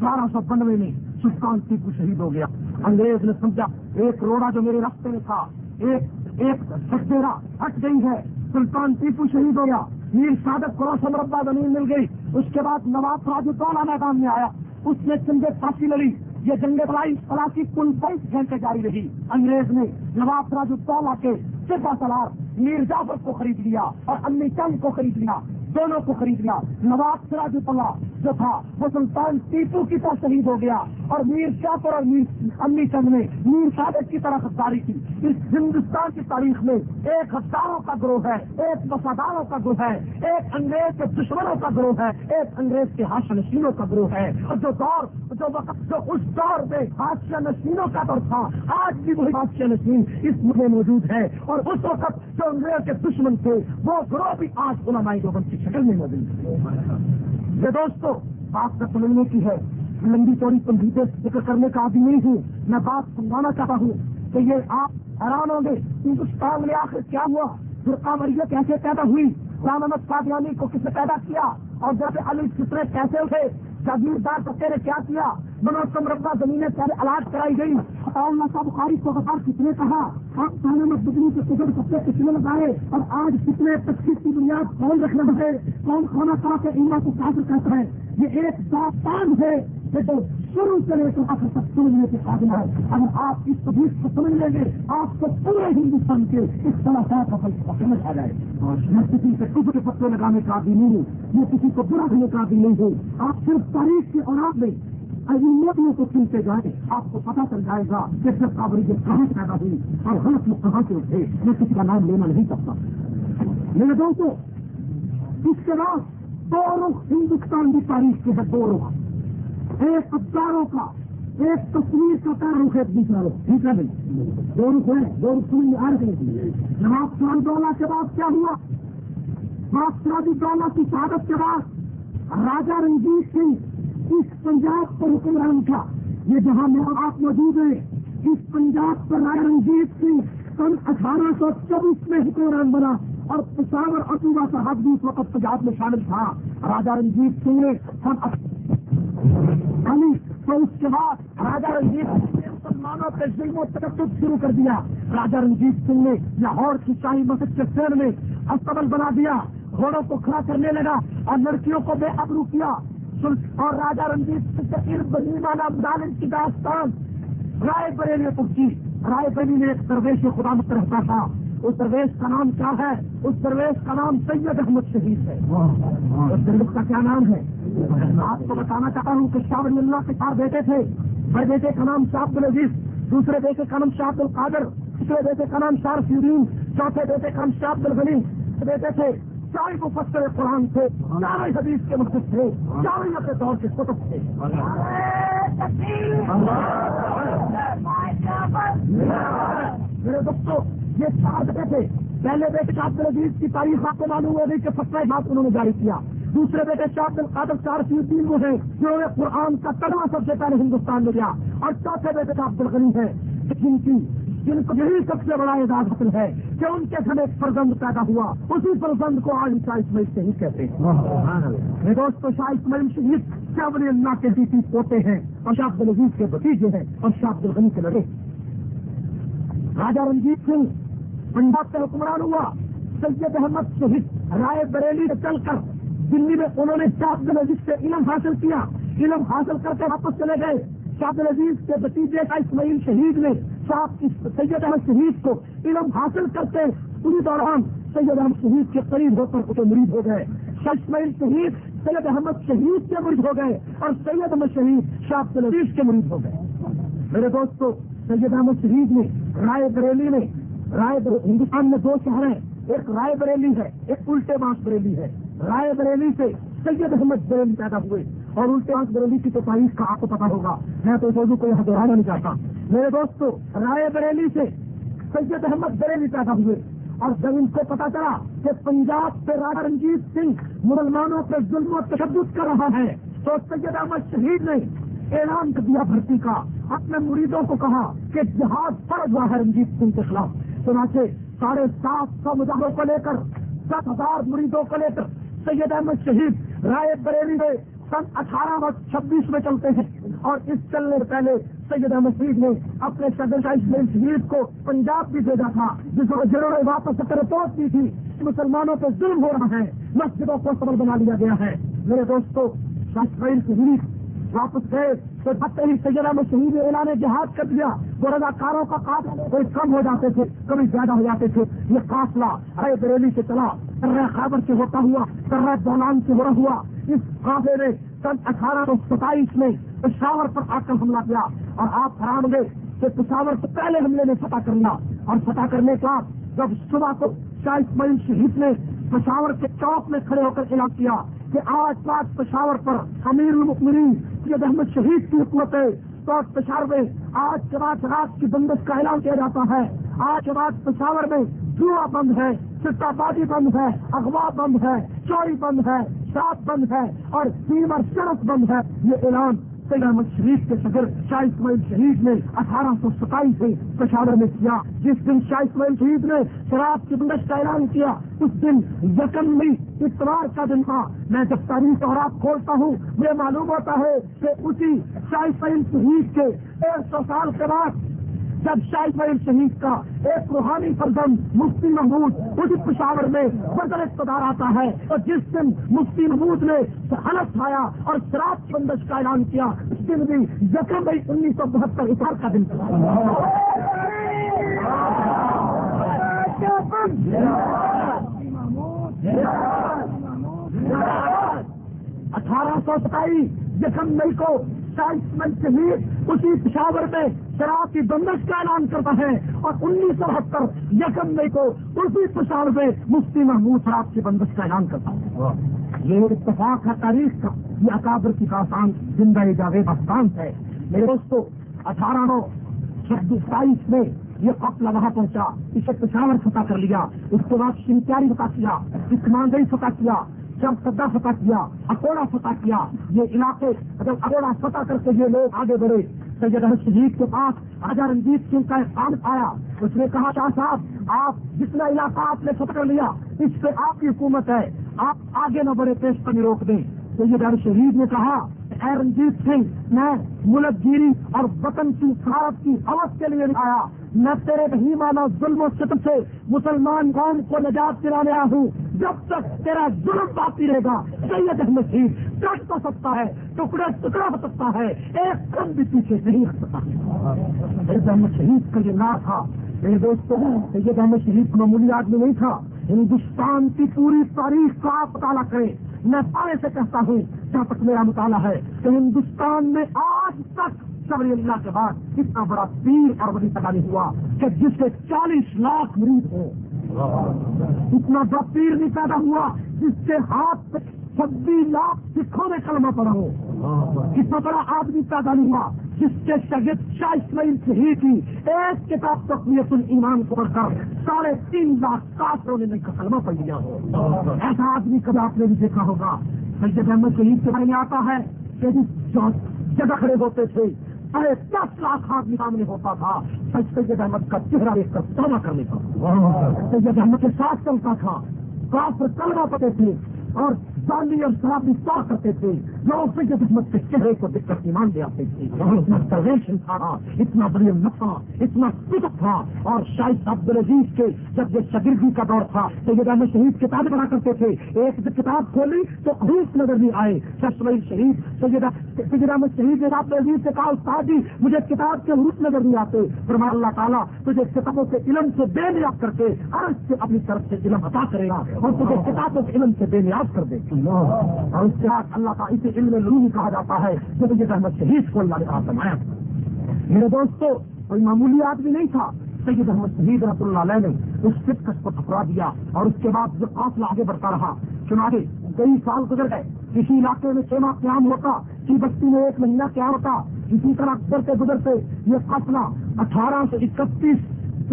بارہ سو بنوے میں سلطان ٹیپو شہید ہو گیا۔ انگریز نے سمجھا، ایک روڑا جو میرے راستے میں تھا، ایک ایک سکیرا ہٹ گئی ہے۔ سلطان ٹیپو شہید ہو گیا۔ میر صادق کو روشن زمین مل گئی۔ اس کے بعد نواب فراج الدولہ میدان میں آیا؟ اس نے چنگے پھانسی لڑی یہ جنگ پڑائی کی کل بائیس گھنٹے جاری رہی۔ انگریز نے نواب فراج الدولہ کے سپا سلار میر جعفر کو خرید لیا اور امی چند کو خرید لیا۔ دونوں کو خرید لیا نواب سراج اللہ جو تھا، وہ سلطان ٹیپو کی طرح شہید ہو گیا اور میر شاپر اور میر امی چند نے میر صادق کی طرح غداری کی۔ اس ہندوستان کی تاریخ میں ایک ہزاروں کا گروہ ہے، ایک وفاداروں کا گروہ ہے، ایک انگریز کے دشمنوں کا گروہ ہے، ایک انگریز کے ہاشیا نشینوں کا گروہ ہے۔ اور جو دور، جو وقت، جو اس دور میں ہاشیا نشینوں کا دور تھا، آج بھی وہی ہاشیا نشین اس میں موجود ہے۔ اور اس وقت جو انگریز کے دشمن تھے، وہ گروہ بھی آج علمائی دیوبند کی شکل میں موجود یہ دوستو، بات کا سمجھنے کی ہے۔ لمبی چوڑی تنظیمیں ذکر کرنے کا آدمی نہیں ہوں۔ میں بات سمجھانا چاہتا ہوں کہ یہ آپ حیران ہوں گے ہندوستان میں آخر کیا ہوا؟ درقامریت کیسے پیدا ہوئی؟ رام احمد قادیانی کو کس نے پیدا کیا؟ اور جیسے علی فطرے کیسے اٹھے؟ جاگیردار بچے نے کیا کیا؟ منوج کم ربا زمینیں پہلے علاج کرائی گئی اللہ صاحب بخاری کو غفار کس نے کہا، آپ سانے میں بدنی کے ٹکڑ کپڑے کس نے لگائے، اور آج کتنے پچیس کی بنیاد کون رکھنا ہے، کون کھانا کھا کے ایما کو کافر کہتا ہے۔ یہ ایک داستان ہے کہ جو شروع سے لے کر آخر تک سمجھنے کے قابل ہے۔ اگر آپ اس تجویز کو سمجھ لیں گے، آپ کو پورے ہندوستان کے اس طرح کا فلسفہ سمجھ آ جائے۔ اور میں کسی سے کچھ کے پتے لگانے کا بھی نہیں ہوں، میں کسی کو برا کرنے کا بھی نہیں ہوں۔ آپ صرف تاریخ کے اولاد میں عظیمتوں کو چنتے جائیں آپ کو پتا چل جائے گا کہ سب کابریت کہاں پیدا ہوئی اور غلط لوگ کہاں سے اٹھے میں کسی کا نام لینا نہیں چاہتا۔ میرے دوستوں اس کے بعد دو رخ ہندوستان کی تاریخ کے ہے دو رخ۔ ایک ابداروں کا، ایک تصویر کا پیر رخ ایک دوسرا رخ۔ ٹھیک ہے نہیں دو رخ ہے دو رخ سمجھ میں جناب دولا کے بعد کیا ہوا؟ جناب سراج دولا کی شہادت کے بعد راجا رنجیت سنگھ اس پنجاب پر حکمران تھا۔ یہ جہاں میں آپ موجود ہیں اس پنجاب پر راجا رنجیت سنگھ سن اٹھارہ سو چوبیس میں حکمران بنا اور پشاور اٹوبا صاحب بھی اس وقت پنجاب میں شامل تھا۔ راجا رنجیت سنگھ نے سن علی، تو اس کے بعد راجا رنجیت سنگھ نے مسلمانوں کے ظلم و تقدس شروع کر دیا۔ راجا رنجیت سنگھ نے لاہور کی شاہی مسجد کے سیر میں استبل بنا دیا۔ گھوڑوں کو کھڑا کرنے لگا اور لڑکیوں کو بے ابرو کیا۔ اور راجا رنجیت سنگھ ظالم کی داستان۔ رائے بریلی میں پہنچی رائے بریلی میں ایک درویش خدا مت رہتا تھا اس درویش کا نام کیا ہے؟ اس درویش کا نام سید احمد شہید ہے۔ اس درویش کا کیا نام ہے؟ آپ کو بتانا چاہتا ہوں کہ شاہ ولی اللہ کے چار بیٹے تھے۔ بڑے بیٹے کا نام شاہ عبد العزیز، دوسرے بیٹے کا نام شاہ عبد القادر، تیسرے بیٹے کا نام شاہ سیرین چوتھے بیٹے کا نام شاہ عبد الغنی۔ بیٹے تھے چار مفسر قرآن تھے چار حدیث کے مقصد تھے چار اپنے دور کے کتب تھے میرے دوستوں یہ چار بیٹے تھے۔ پہلے بیٹے کا عبد العزیز کی تاریخ آپ کو معلوم ہوگی کہ فتح بات انہوں نے جاری کیا۔ دوسرے بیٹے شاہ عبد القادر چار سی تین وہ ہیں، جنہوں نے قرآن کا ترواں سب سے پہلے ہندوستان میں دیا اور چوتھے بیٹے کا عبد الغنی ہے کی جن کو یہی سب سے بڑا اعزاز حاصل ہے کہ ان کے گھر ایک فرزند پیدا ہوا اسی فرزند کو آج شاہ اسماعیل شہید کہتے ہیں۔ میرے دوست شاہ اسماعیل شہید کیا بڑے اللہ کے بیٹی پوتے ہیں؟ اور شاہ عبد العزیز کے بتیجے ہیں اور شاہ عبد الغنی کے لڑے۔ راجا رنجیت سنگھ پنجاب کا حکمران ہوا سید احمد شہید رائے بریلی سے چل کر دلی میں انہوں نے شاہ عبد العزیز سے علم حاصل کیا۔ علم حاصل کر کے واپس چلے گئے۔ شاہ عبد العزیز کے بتیجے کا اسماعیل شہید نے سید احمد شہید کو علم حاصل کرتے اسی دوران سید احمد شہید کے قریب ہو کر اسے مرید ہو گئے۔ شاہ اسماعیل شہید، سید احمد شہید کے مرید ہو گئے اور سید احمد شہید شاہ عبد العزیز کے مرید ہو گئے۔ میرے دوستو، سید احمد شہید نے رائے بریلی نے رائے ہندوستان میں دو شہر ہیں۔ ایک رائے بریلی ہے، ایک الٹے بانس بریلی ہے۔ رائے بریلی سے سید احمد بریلی پیدا ہوئے۔ اور الٹے بانس بریلی کی تو تاریخ کا آپ کو پتا ہوگا۔ میں تو اس موضوع کو یہاں دہرانا نہیں چاہتا۔ میرے دوستو، رائے بریلی سے سید احمد بریلی پیدا ہوئے اور جب ان کو پتا چلا کہ پنجاب سے راجا رنجیت سنگھ مسلمانوں پہ ظلم و تشدد کر رہا ہے، تو سید احمد شہید نے اعلان کر دیا بھرتی کا، اپنے مریدوں کو کہا کہ جہاز فرض ہوا ہے رنجیت سنگھ کے خلاف۔ چنانچہ ساڑھے سات سو مظاہروں کو لے کر، دس ہزار مریدوں کو لے کر سید احمد شہید رائے بریلی میں سن اٹھارہ سو چھبیس میں چلتے ہیں اور اس چلنے پہلے سید احمد نے اپنے صدر شہید کو پنجاب بھی بھیجا تھا، جس کو جنہوں نے واپس رپورٹ کی تھی مسلمانوں پہ ظلم ہو رہا ہے، مسجدوں کو سبل بنا لیا گیا ہے۔ میرے دوستوں شہید واپس گئے تو جب ہی سیدہ میں شہید اعلان جہاد کر دیا۔ وہ رضاکاروں کا قاتل کوئی کم ہو جاتے تھے، کبھی زیادہ ہو جاتے تھے۔ یہ قافلہ رائے بریلی سے چلا، سرہ خابر سے ہوتا ہوا، سرہ دولان سے ہو ہوا۔ اس قافلے نے سن اٹھارہ سو ستائیس میں پشاور پر آ کر حملہ کیا اور آپ حرام گئے کہ پشاور سے پہلے حملے نے فتح کر لیا اور فتح کرنے کا جب صبح کو شاہ اسماعیل شہید نے پشاور کے چوک میں کھڑے ہو کر اعلان کیا کہ آج بات پشاور پر امیر المکمرین سید احمد شہید کی حکومت ہے، تو پشاور میں آج کے بعد رات کی بندش کا اعلان کیا جاتا ہے۔ آج کے بعد پشاور میں جوا بند ہے سٹا بازی بند ہے، اغوا بند ہے، چوری بند ہے۔ شاپ بند ہے اور سیمر سڑک بند ہے۔ یہ اعلان سید احمد شریف کے صدر شاہ اسماعیل شہید نے اٹھارہ سو ستائیس میں پشاور میں کیا۔ جس دن شاہ اسماعیل شہید نے شراب کی بندش کا اعلان کیا، اس دن یقین مئی اتوار کا دن تھا۔ میں جب تاریخ اور آپ کھولتا ہوں، مجھے معلوم ہوتا ہے کہ اسی شاہ اسماعیل شہید کے ایک سو سال کے بعد جب شاہ اسماعیل شہید کا ایک روحانی فرزند مفتی محمود اسی پشاور میں بدل اقتدار آتا ہے اور جس دن مفتی محمود نے حلف کھایا اور شراب بندش کا اعلان کیا، اس دن بھی یکم مئی انیس سو بہتر اتار کا دن اٹھارہ سو ستائیس یکم مئی کو شہید اسی پشاور میں شراب کی بندش کا اعلان کرتا ہے اور انیس سو ستر یکم مئی کو اسی پشاور میں مفتی محمود شراب کی بندش کا اعلان کرتا ہے۔ یہ اتفاق ہے تاریخ کا، یہ اکابر کی کاسان زندہ جاوید افغان ہے میرے دوستوں اٹھارہ نو ستائیس میں یہ قتل وہاں پہنچا، اسے پشاور فتح کر لیا، اس کے بعد شنکیاری فتح کیا اسمانگئی فتح کیا جب سدا فتح کیا، اکوڑا فتح کیا، یہ علاقے جب اکوڑا فتح کر کے یہ لوگ آگے بڑھے، سید احمد شہید کے پاس راجا رنجیت سنگھ کا ایک کام آیا، اس نے کہا، شاہ صاحب، آپ جتنا علاقہ آپ نے فتح کر لیا، اس پہ آپ کی حکومت ہے، آپ آگے نہ بڑھے، پیش پر روک دیں. سید احمد شہید نے کہا، اے رنجیت سنگھ، میں ملک گیری اور وطن کی سارت کی حوث کے لیے آیا میں تیرے رحیمانہ ظلم و ستم سے مسلمان قوم کو نجات دلانے آیا ہوں۔ جب تک تیرا ظلم باقی رہے گا، سید احمد شہید کٹ تو سکتا ہے، ٹکڑے ٹکڑا ہو سکتا ہے، ایک کم بھی پیچھے نہیں ہٹ سکتا۔ سید احمد شہید کا یہ نام تھا۔ میرے دوستوں سید احمد شہید معمولی آدمی نہیں تھا۔ ہندوستان کی پوری تاریخ کا آپ مطالعہ کریں۔ میں پارے سے کہتا ہوں، جہاں تک میرا مطالعہ ہے، کہ ہندوستان میں آج تک شبری اللہ کے بعد اتنا بڑا پیر اور بڑی پیدا نہیں ہوا کہ جس سے چالیس لاکھ مریض ہو۔ اتنا بڑا پیر نہیں پیدا ہوا جس کے ہاتھ پہ چھبیس لاکھ سکھوں میں کلمہ پڑا ہو۔ اتنا بڑا آدمی پیدا نہیں ہوا جس کے شگت شاہ اسماعیل سے تھی ایک کتاب تقویت الایمان کو پڑھ کر ساڑھے تین لاکھ کافروں نے کا کلمہ پڑھ لیا ہو۔ ایسا آدمی کبھی آپ نے بھی دیکھا ہوگا، سید احمد شہید کے بارے میں آتا ہے کہ جس جگہ کھڑے ہوتے تھے ارے دس لاکھ آدمی سامنے ہوتا تھا۔ سید احمد کا چہرہ ایک کر توبہ کرنے کا سید احمد کے ساتھ چلتا تھا۔ کافر کلمہ پتے تھے۔ اور اور شرابی طا کرتے تھے۔ جو سید احمد کے چہرے کو دیکھ کر ایمان دے آتے تھے۔ اتنا پرویشن تھا۔ اتنا بڑی نفع، اتنا کتب تھا۔ اور شاہد عبد العزیز کے جب یہ شگردی کا دور تھا، سید احمد شہید کتابیں بنا کرتے تھے۔ ایک کتاب کھولی تو حروف نظر نہیں آئے۔ ششمئی شہید، سید احمد شہید نے عبد العزیز سے کہا، استاد جی مجھے کتاب کے حروف نظر نہیں آتے۔ فرما اللہ تعالیٰ تجھے کتابوں کے علم سے بے نیاز کر کے ہر سے اپنی طرف سے علم عطا کرے گا اور تجھے کتابوں کے علم سے بے نیاز کر دے۔ اور اس کے بعد اللہ کا اسے علم لوہی کہا جاتا ہے جب یہ احمد شہید کو اللہ نے کہا سمایا میرے دوستو، کوئی معمولی آدمی نہیں تھا۔ سید احمد شہید رحمۃ اللہ علیہ نے اس فٹکس کو ٹھکرا دیا اور اس کے بعد جو قافلہ آگے بڑھتا رہا۔ چنانچہ کئی سال گزر گئے۔ کسی علاقے میں چھ ماہ قیام ہوتا کسی بستی میں ایک مہینہ قیام ہوتا۔ اسی طرح گزرتے گزرتے یہ قافلہ اٹھارہ سو اکتیس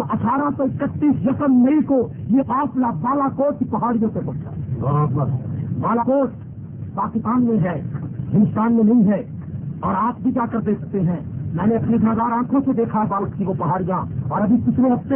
اٹھارہ سو اکتیس یکم مئی کو یہ قافلہ بالا کوٹ کی پہاڑیوں سے پہنچا۔ بالا کوٹ پاکستان میں ہے ہندوستان میں نہیں ہے اور آپ بھی جا کر دیکھ سکتے ہیں۔ میں نے اپنی ہزار آنکھوں سے دیکھا بالک کی وہ پہاڑیاں۔ اور ابھی پچھلے ہفتے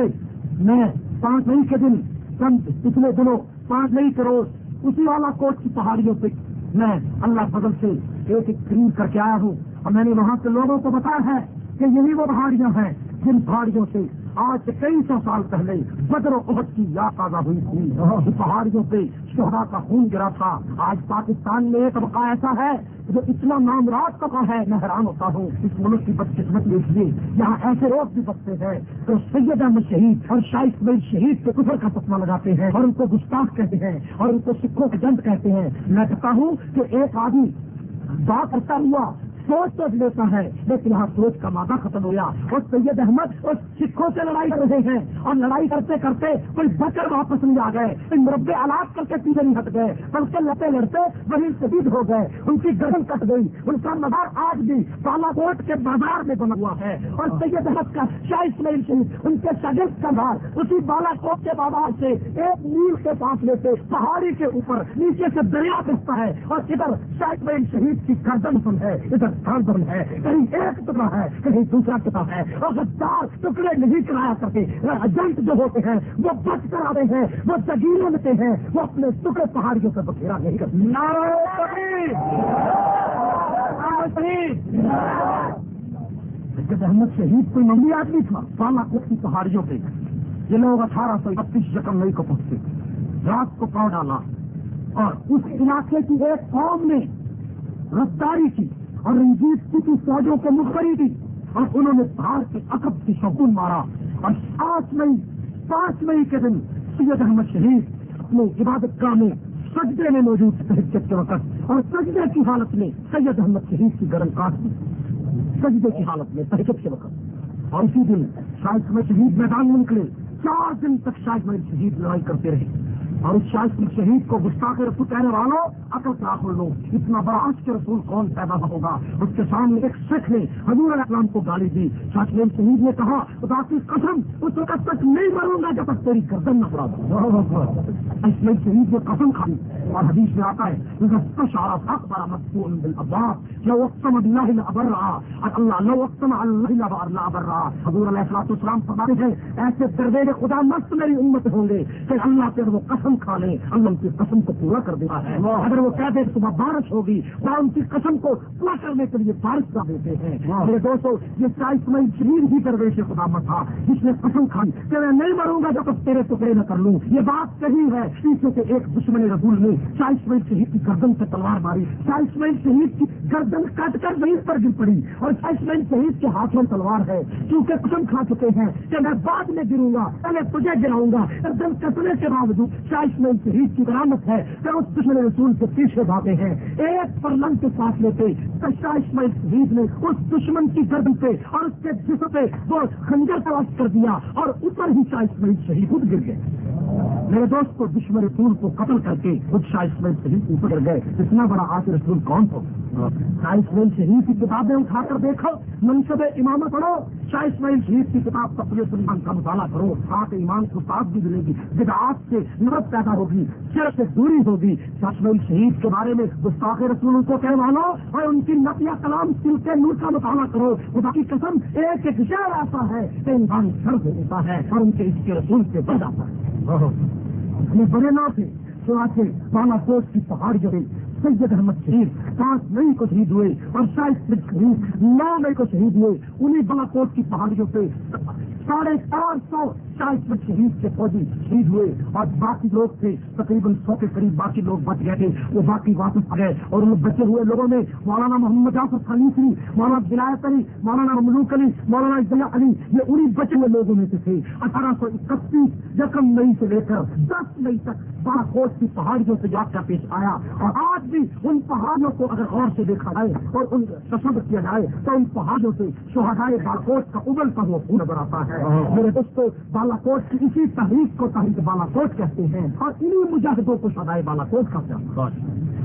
میں پانچ مئی کے دن چند پچھلے دنوں پانچ مئی کے روز اسی والا کوٹ کی پہاڑیوں پہ میں اللہ فضل سے ایک ایک خرید کر کے آیا ہوں۔ اور میں نے وہاں کے لوگوں کو بتایا ہے کہ یہی وہ پہاڑیاں ہیں جن پہاڑیوں سے آج سے کئی سو سال پہلے بدر و عہد کی یاد تازہ ہوئی تھی۔ پہاڑیوں پہ شہدا کا خون گرا تھا۔ آج پاکستان میں ایک طبقہ ایسا ہے جو اتنا نامراد طبقہ ہے، میں حیران ہوتا ہوں۔ اس ملک کی بدقسمت دیکھیے یہاں ایسے لوگ بھی بچتے ہیں تو سید احمد شہید اور شاہد میں شہید کے کفر کا سپنا لگاتے ہیں اور ان کو گستاخ کہتے ہیں اور ان کو سکھوں کے جنت کہتے ہیں۔ میں کہتا ہوں کہ ایک آدمی بات کرتا ہوا سوچ سوچ لیتا ہے، لیکن یہاں سوچ کا مادہ ختم ہو گیا۔ اور سید احمد اور سکھوں سے لڑائی کر رہے ہیں۔ اور لڑائی کرتے کرتے کوئی بچر واپس نہیں آ گئے۔ مربے آلات کر کے پیچھے نہیں ہٹ گئے۔ بلکہ لڑتے لڑتے وہی شدید ہو گئے۔ ان کی گردن کٹ گئی۔ ان کا مزار آج بھی بالا کوٹ کے بازار میں بنا ہوا ہے۔ اور سید احمد کا شاہ اسماعیل شریف ان کے شگرد کا گھر اسی بالا کوٹ کے بازار سے ایک میل کے پاس لیتے پہاڑی کے اوپر نیچے سے دریا دکھتا ہے۔ اور ادھر شاہ اسماعیل شہید کی گردن سن ہے۔ ادھر ہے، کہیں ایک ٹکڑا ہے، کہیں دوسرا ٹکڑا ہے۔ اور چار ٹکڑے نہیں چلایا کرتے ایجنٹ جو ہوتے ہیں، وہ بچ کر آتے ہیں، وہ جگیرے لیتے ہیں، وہ اپنے ٹکڑے پہاڑیوں سے بکھیرا نہیں کرتے۔ جب احمد شہید کوئی ممبئی آدمی تھا، بالا کوٹ کی پہاڑیوں پہ، یہ لوگ اٹھارہ سو اکتیس یکم مئی کو پہنچتے رات کو پاؤ ڈالا اور اس علاقے کی ایک قوم نے رفتاری کی۔ اور رنجیت کی فوجوں کو مختری دی اور انہوں نے بھار کے عقب کی شگون مارا۔ اور سات مئی پانچ مئی کے دن سید احمد شہید اپنے عبادت گاہ میں سجدے میں موجود تحجت کے وقت۔ اور سجدے کی حالت میں سید احمد شہید کی گرم کاٹ دی سجدے کی حالت میں تحجت کے وقت۔ اور اسی دن شاہد شہید میدان میں نکلے۔ چار دن تک شاہد میں شہید لڑائی کرتے رہے۔ اور اس شاید شہید کو گستاخ رسول کہنے والوں، عقل سے آخر لو، اتنا بڑا عرش کے رسول کون پیدا ہوگا؟ اس کے سامنے ایک سکھ نے حضور علیہ السلام کو گالی دی۔ شاشمین شہید نے کہا، خدا کی قسم، اس وقت تک نہیں مروں گا جب تک تیری گردن نہ پڑا اسلم شہید نے قسم کھائی۔ اور حدیث میں آتا ہے بڑا مقصود لو وقتم اللہ ابر رہا اور اللہ لو وقتم اللہ ابر رہا حضور علیہ السلام فرماتے ہیں، ایسے دردے خدا مست میری امت ہوں گے کہ اللہ پھر وہ قسم قسم کھا لیں اللہ ان کی قسم کو پورا کر دیتا ہے۔ اگر وہ کہتے صبح بارش ہوگی تو ان کی قسم کو پورا کرنے کے لیے بارش کر دیتے ہیں۔ میرے دوستوں یہ چائس میں شریر ہی درویش خدا مت تھا۔ جس نے قسم کھائی کہ میں نہیں مروں گا جب تک تیرے ٹکڑے نہ کر لوں۔ یہ بات صحیح ہے۔ پیچھے کے ایک دشمن رسول نے چائس میں شہید کی گردن سے تلوار ماری۔ چائس میں شہید کی گردن کٹ کر زمین پر گر پڑی۔ اور چائس میں شہید کے ہاتھوں تلوار ہے۔ کیونکہ قسم کھا چکے ہیں کہ میں بعد میں گروں گا پہلے تجھے گراؤں گا۔ گردن کٹنے کے باوجود چائس میں شہید کی برامت ہے کہ اس دشمن رسول کے پیچھے بھاگے ہیں۔ ایک پرلنگ کے ساتھ لیتے چائس میں شہید نے اس دشمن کی گردن پہ اور اس کے جسم پہ وہ خنجر تلاش کر دیا اور اوپر ہی چائس شہید خود گر گئے۔ میرے دوست کو دشمن رسول کو قتل کر کے خود شاہ اسماعیل شہید اوپر گئے۔ اتنا بڑا آخر رسول کون ہو شاہ اسماعیل شہید کی کتابیں اٹھا کر دیکھو، منصب امامت پڑھو۔ شاہ اسماعیل شہید کی کتاب تقریب ایمان کا مطالعہ کرو۔ آپ ایمان کو ساتھ بھی ملے گی۔ بدعات سے پیدا ہوگی سر سے دوری ہوگی۔ شاہ اسماعیل شہید کے بارے میں گستاخ رسول کو کہ مانو اور ان کی نقیہ کلام سل کے نور کا مطالعہ کرو۔ خدا کی قسم، ایک ایک شہر ایسا ہے کہ انسان سر سے ہوتا ہے اور ان کے اس کے رسول سے بڑھ جاتا ہے۔ ہمیں بڑے نا تھے تو آج کے بالا کوٹ کی پہاڑ جو سید احمد شریف پانچ مئی کو شہید ہوئے اور شاید شریف نو مئی کو شہید ہوئے۔ انہیں بالا کوٹ کی پہاڑیوں پہ ساڑھے چار سو چالیس میں شہید کے فوجی شہید ہوئے اور باقی لوگ تھے تقریباً سو کے قریب باقی لوگ بچ گئے تھے وہ باقی واپس آ گئے اور ان بچے ہوئے لوگوں میں مولانا محمد جعفر خلیفی مولانا ولایت علی مولانا مملوک علی مولانا اضلاع علی یہ انہیں بچے ہوئے لوگوں میں سے تھے۔ اٹھارہ سو اکتیس یکم مئی سے لے کر دس مئی تک بڑا کوٹ کی پہاڑیوں سے یاترا پیش آیا اور آج بھی ان پہاڑیوں کو اگر غور سے دیکھا جائے اور ان تصور کیا جائے تو ان پہاڑیوں سے شہدائے بالاکوٹ کا ابل پر وہ نظر آتا ہے۔ میرے دوستوں بالا کوٹ کی اسی تحریک کو تحریک بالا کوٹ کہتے ہیں۔ اور انہیں مجاہدوں کو شہدائے بالا کوٹ کا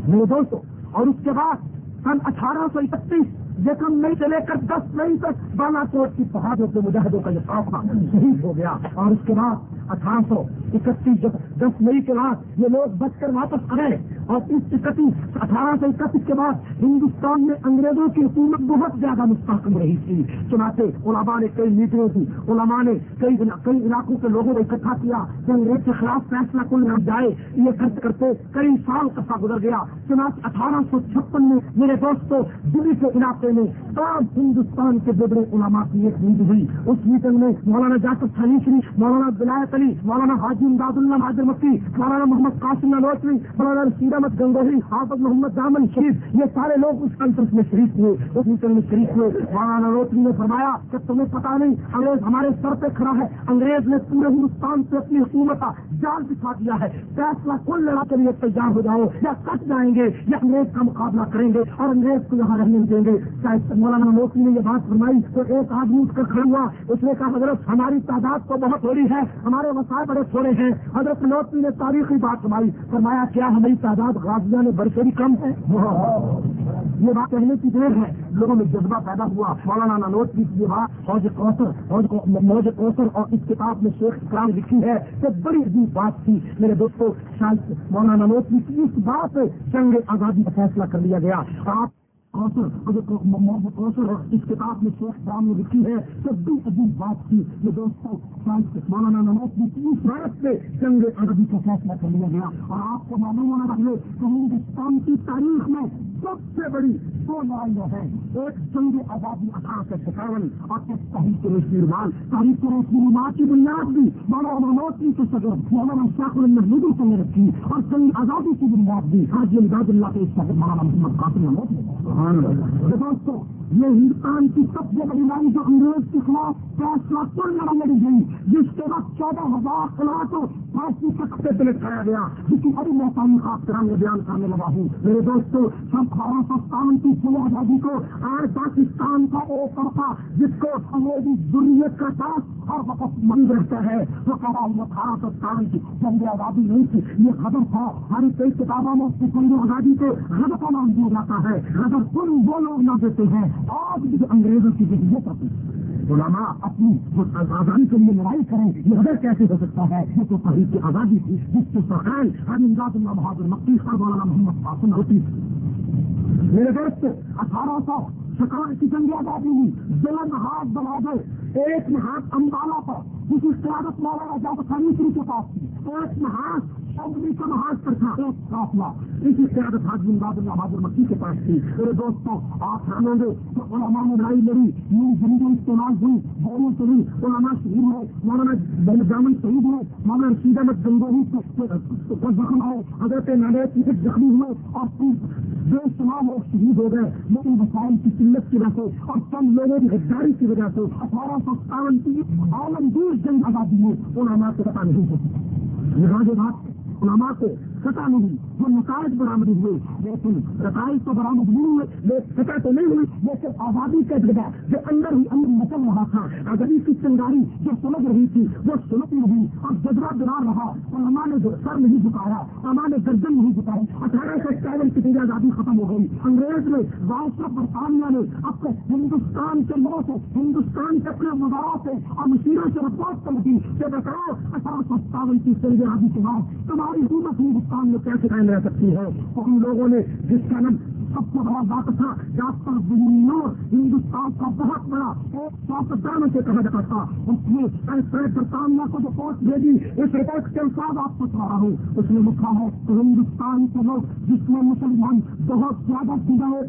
میرے دوستوں اور اس کے بعد سن اٹھارہ سو اکتیس یکم مئی سے لے کر دس مئی تک بالا کوٹ کی پہاڑوں کے مجاہدوں کا یہ قافلہ شہید ہو گیا۔ اور اس کے بعد اٹھارہ سو اکتیس دس مئی کے بعد یہ لوگ بچ کر واپس آ گئے۔ اور اس اکتیس اٹھارہ سو اکتیس کے بعد ہندوستان میں انگریزوں کی حکومت بہت زیادہ مستحکم رہی تھی۔ چنانچہ علماء نے کئی میٹنگوں کی، علماء نے کئی کئی علاقوں کے لوگوں نے اکٹھا کیا کہ انگریز کے خلاف فیصلہ کوئی نہ جائے۔ یہ خرچ کرتے کئی سال کسا گزر گیا۔ چنانچہ اٹھارہ سو چھپن میں میرے دوستوں دلی کے علاقے میں تمام ہندوستان کے بڑے علماء کی ایک میٹنگ ہوئی۔ اس میٹنگ میں مولانا جاسف شریف، مولانا ولایت علی، مولانا حاجی امداد اللہ حاضر مکی مولانا محمد قاسم نلوچوی مولانا رشید احمد گنگوہی حافظ محمد دامن شریف، یہ سارے لوگ اس کانفرنس میں شریف ہوئے۔ اس میٹنگ میں شریف ہوئے۔ مولانا نلوچوی نے فرمایا کہ تمہیں پتا نہیں، انگریز ہمارے سر پہ کھڑا ہے۔ انگریز نے پورے ہندوستان سے اپنی حکومت کا جال دکھا دیا ہے۔ فیصلہ کل لڑا کے لیے تیار ہو جاؤ یا کٹ جائیں گے یا انگریز کا مقابلہ کریں گے اور انگریز کو یہاں رہنے دیں گے۔ مولانا نوکری نے یہ بات فرمائی تو ایک آدمی اٹھ کر کھڑا ہوا، اس نے کہا، حضرت، ہماری تعداد تو بہت تھوڑی ہے، ہمارے مسائل بڑے تھوڑے ہیں۔ حضرت نوکری نے تاریخی بات فرمائی، فرمایا، کیا ہماری تعداد غازیہ نے بڑھ کری کم ہے؟ یہ بات کہنے کی دیر ہے۔ لوگوں میں جذبہ پیدا ہوا۔ مولانا نوٹ کی یہ بات فوج کوثر فوج موج کوثر اور اس کتاب میں شیخ اکرام لکھی ہے کہ بڑی عجیب بات تھی۔ میرے دوستوں شاید مولانا نوٹ کی اس بات جنگ آزادی کا فیصلہ کر لیا گیا۔ آپ کوثر اس کتاب میں شیخ دام نے لکھی ہے، سب بھی عجیب بات تھی یہ دوستوں مولانا نواز کی تیس رات میں جنگ عربی کا فیصلہ کر لیا گیا، اور آپ کو معلوم ہونا چاہیے کہ ہندوستان کی تاریخ میں سب سے بڑی دو لڑائیاں ہیں۔ ایک جنگ آزادی اٹھارہ سو ستاون اور ایک تحریک رشید مال تاریخ رشید ماں کی بنیاد بھی۔ مولانا منوتی کے صدر مولانا شاخ المحمود سے نے رکھی اور جنگ آزادی کی بنیاد بھی۔ حاجی امداد اللہ کے صدر مولانا محمد قاسم محمود نے دوستوں یہ ہندوستان کی سب سے بڑی لڑائی جو انگریز کے خلاف فیصلہ کل لڑائی لڑی گئی جس کے بعد چودہ ہزار خلاف پھانسی تک سے لٹایا گیا جس کی بڑی محتامی خاص طرح میں بیان کرنے لگا ہوں۔ میرے دوستوں سب بارہ سو ستاون کی سلو آزادی کو آج پاکستان کا ایک طرفہ جس کو انگریزی ضروریت کا ساتھ ہر وقت مند رہتا ہے۔ وہ کہہ رہا ہوں اٹھارہ سو ستاون کی جنگ آزادی نہیں تھی۔ یہ خبر تھا۔ ہماری کئی کتابوں میں اس کی جنگ آزادی کو غدر کا نام دیا جاتا ہے۔ غدر تم وہ لوگ نہ دیتے ہیں۔ آج بھی انگریزوں کی ذہنیت رکھتی علماء اپنی آزادی کے لیے لڑائی کریں، یہ ادھر کیسے ہو سکتا ہے؟ یہ تو تحریر کی آزادی تھی، جس کے سرخیل ہر امداد اللہ بہادر مکی خر مولانا محمد قاسم ہوتی۔ میرے دوست، اٹھارہ سو سکان کی جنگ آزادی ہوئی دلن ہاتھ بنا دے ایک ہاتھ امبالا پر۔ جس کی قیادت مولانا جب خریدری کے پاس تھی ایک میں ہاتھ کا محاذ پر تھا۔ ایک قافلہ اسی قیادت حاجی امداد اللہ بہادر مکی کے پاس تھی میرے دوستوں آپ جانیں گے کہ علماء نے لڑائی لڑی میری زندگی استعمال ہوئی گولیاں چلی علماء شہید ہوئے، مولانا جامن شہید ہوئے، مولانا رشید احمد گنگوہی کو زخم آئے، حضرت نادر کی زخمی ہوئے، اور بے شمار لوگ شہید ہو گئے۔ لیکن وسائل کی قلت کی وجہ سے اور چند لوگوں کی غداری کی وجہ سے اٹھارہ سو ستاون کی عالمگیر جنگ آزادی میں علماء کو پتا نہیں ہوتی۔ یہاں جو بات علماء کو سطح نہیں جو نتائج برامد ہوئے، لیکن رتائج تو برامد نہیں ہوئے سطح تو نہیں ہوئی لیکن آزادی کا جگہ جو اندر ہی اندر مچل رہا تھا، آزادی کی چنگاری جو سمجھ رہی تھی، وہ سلک نہیں اور جذبہ برار رہا اور ہمارا نے سر نہیں جھکایا ہمارا نے گردن نہیں جھکائی، اٹھارہ سو اکیاون کی آزادی ختم ہو گئی، انگریز نے وائس برطانیہ نے اپنے ہندوستان کے لوگوں سے ہندوستان کے اپنے مزاروں سے اور مشیروں سے رپورٹ کر دی، کہ بتاؤ اٹھارہ سو ستاون کی سنگ آزادی کے بعد تمہاری حکومت ہندوستان پاکستان میں کیسے قائم رہ سکتی ہے؟ اور ان لوگوں نے جس کا نام سب سے بڑا بات تھا ڈاکٹر بنور ہندوستان کا بہت بڑا ایک سے کہا جاتا تھا۔ اس نے برطانیہ کو جو پوسٹ بھیجی، اس رپورٹ کے انسان آپ کو سنا رہا ہوں۔ اس نے لکھا ہے کہ ہندوستان کے لوگ جس میں مسلمان بہت زیادہ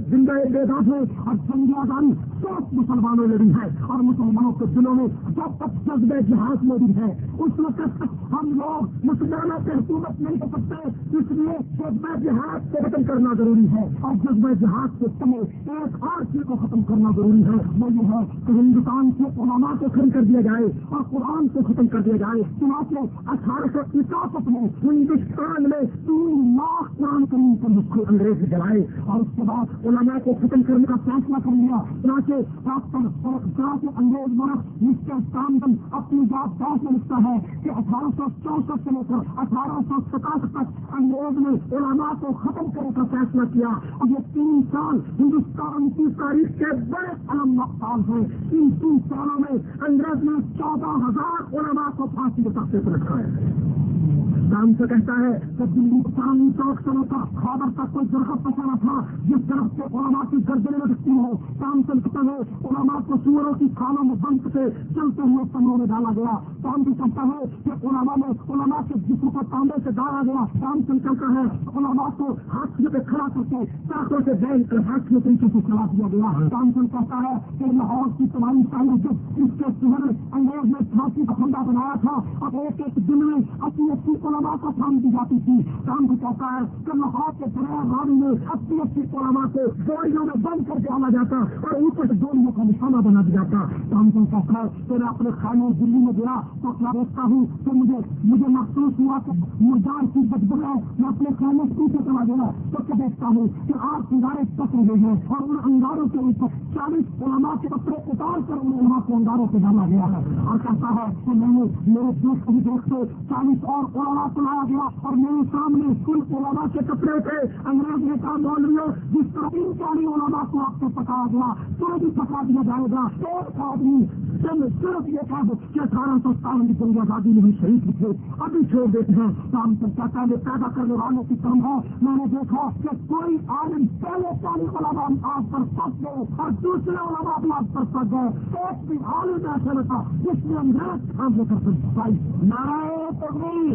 زندہ بے داد ہے اور جنگ آزادی سب مسلمانوں نے بھی ہے، اور مسلمانوں کے دلوں میں جب تک جذبہ جہاز میں بھی ہے۔ اس وقت تک ہم لوگ مسلمانوں کی حکومت نہیں کر سکتے، اس لیے جذبہ جہاز کو ختم کرنا ضروری ہے۔ اور جذبہ جہاز کے سمے ایک اور چیز کو ختم کرنا ضروری ہے۔ وہ یہ ہے کہ ہندوستان کے علماء کو ختم کر دیا جائے اور قرآن کو ختم کر دیا جائے۔ چنانچہ اٹھارہ سو اکاسٹھ میں ہندوستان میں تین لاکھ قرآن کریم کے نسخے انگریز جلائے اور اس کے بعد علماء کو ختم کرنے کا فیصلہ کر لیا۔ چنانچہ چنانچہ انگریز مرخ مسٹر کامدن اپنی بات میں لکھتا ہے کہ اٹھارہ سو چونسٹھ سے لے کر اٹھارہ سو ستاسٹھ تک انگریز نے علماء کو ختم کرنے کا فیصلہ کیا اور یہ تین سال ہندوستان کی تاریخ کے بڑے علم نقصان ہیں۔ ان تین سالوں میں انگریز نے چودہ ہزار علماء کو پھانسی کے تختے رکھا ہے۔ کام سے کہتا ہے کہ دلی چوک سے لے کر خابر تک کوئی درخت پسانا تھا، جس طرف سے علماء کی گردنے میں دکھتی ہو کام سے لکھتا ہے علماء کو سوروں کی کھانوں میں بند سے چلتے ہوئے کمروں میں ڈالا گیا۔ کام بھی کہتا ہے کہ علماء میں، علماء کے جسم کو تانبے سے ڈالا گیا۔ کام سے نکلتا ہے، علماء کو ہاتھیوں پہ کھڑا کر کے چاقوں سے بیل کر ہاتھیوں طریقے سے چلا دیا گیا۔ کام سے کہتا ہے کہ لاہور کی تمہاری تعلق اس کے سہر انگریز نے پھانسی کا بنایا تھا اور ایک ایک دن میں اسی اسی علماء علماء کو پھانسی دی جاتی تھی کام بھی کہتا ہے کہ لاہور کے بڑے رانی میں اسی اسی علماء کو ڈوریوں میں بند کر کے آنا جاتا اور اوپر سے ڈوریوں کا نشانہ بنا دیا جاتا۔ کام بھی کہتا ہے کہ میں اپنے خانے دلی میں گیا تو کیا دیکھتا ہوں کہ مجھے مجھے محسوس ہوا کہ مردار کی بدبو ہے۔ میں اپنے خانے پیچھے چلا گیا تو کیا دیکھتا ہوں کہ آپ انگارے پک رہے ہیں اور ان انگاروں کے اوپر چالیس علماء کے کپڑے اتار کر ان علماء کو انگاروں سے ڈالا گیا ہے۔ اور کہتا ہے کہ میں نے میرے دوست بھی دیکھتے چالیس اور علماء کو لایا گیا اور میرے سامنے کل علماء کے کپڑے تھے انگریز نے کہا مولویوں جس طرح تین چالیس علماء کو آپ کو پکایا گیا تو بھی پکا دیا جائے گا۔ ایک آدمی صرف یہ کہا کہ اٹھارہ سو ستاون کی جنگ آزادی میں بھی شہید تھے، ابھی چھوڑ دیتے ہیں۔ کام سے کیا پہلے پیدا کرنے والوں کی کم ہے میں نے دیکھا کہ کوئی عالم پہلے چالیس علماء آپ پر پک گئے اور دوسرے علماء بھی آپ پر پک گئے۔ ایک بھی عالم ایسا تھا جس نے انگریز کام لے کر پائی نارائن تقریر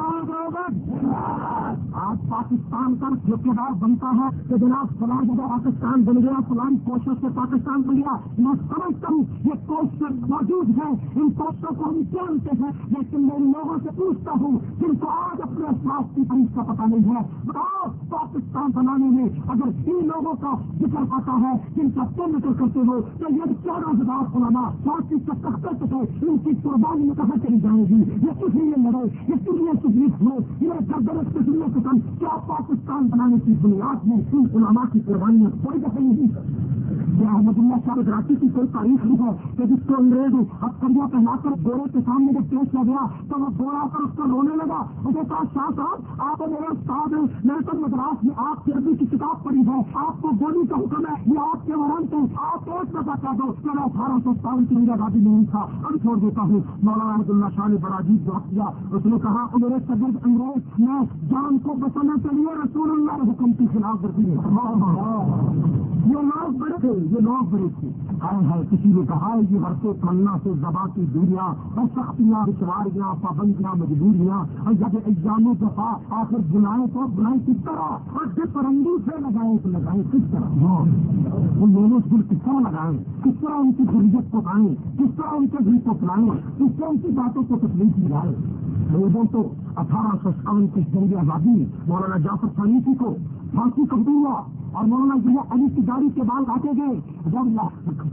آج پاکستان کا ٹھیکیدار بنتا ہے کہ جناب فلاں جگہ پاکستان بن گیا فلان کوشش سے پاکستان بن گیا۔ میں سمجھتا ہوں یہ کوشش موجود ہے، ان کوششوں کو ہم جانتے ہیں، لیکن میں ان لوگوں سے پوچھتا ہوں، جن کو آج اپنے احساس کی تاریخ کا پتہ نہیں ہے بتاؤ پاکستان بنانے میں اگر ان لوگوں کا ذکر پاتا ہے، جن کا تم ذکر کرتے ہو، تو یہ چودہ ہزار علما پانچ سے تختر تھے ان کی قربانی میں کہاں چلی جائے گی؟ یہ کچھ لیے لڑے؟ یہ کس لیے تکلیف ہو یہ گردرس کے لیے کیا پاکستان بنانے کی بنیاد میں ان علماء کی قربانی میں کوئی دفعہ نہیں۔ کیا احمد اللہ شاہ گراسی کی کوئی تاریخ نہیں ہے کہ جس کو انگریز اب کریا پہنا کر گورے کے سامنے جب پیش کیا گیا تو وہ گورا کر اس کو رونے لگا۔ مجھے کہا، شاہ صاحب، آپ میرے استاد ہیں، میں تو مدراس میں آپ کی عربی کی کتاب پڑھی ہے۔ آپ کو گولی کا حکم ہے، یہ آپ کے ورنت ہیں آپ ایک دفعہ کہہ دو کہ میں اٹھارہ سو ستاون کی میرا آبادی نہیں تھا۔ اب چھوڑ دیتا ہوں۔ مولانا احمد اللہ شاہ نے بڑا عجیب جواب کیا اس نے کہا میرے سبز انگریز، میں جان کو بچانے کے لیے رسول اللہ حکم کی خلاف ورزی ہے یہ لوگ بڑے یہ لوگ بڑے تھے۔ آئے ہیں کسی نے کہا ہے، یہ برسے تمنا سے دبا کی دوریاں اور سختیاں رچواریاں پابندیاں، مجبوریاں اور جب ایگزاموں کے پاس آخر بلائیں تو بلائیں کس طرح۔ اور جب پرندی سے لگائیں تو لگائیں کس طرح؟ وہ دونوں دل کس طرح لگائیں کس طرح ان کی ضرورت کو پائیں کس طرح ان کے دل کو پلائیں کس طرح ان کی باتوں کو تکلیف دلائیں لوگوں تو اٹھارہ سو ستاون کی جنگ آزادی، مولانا جعفر فنیسی جی کو پھانسی کر دوں گا اور مولانا ضلع علی کی گاڑی کے بال کاٹے گئے۔ جب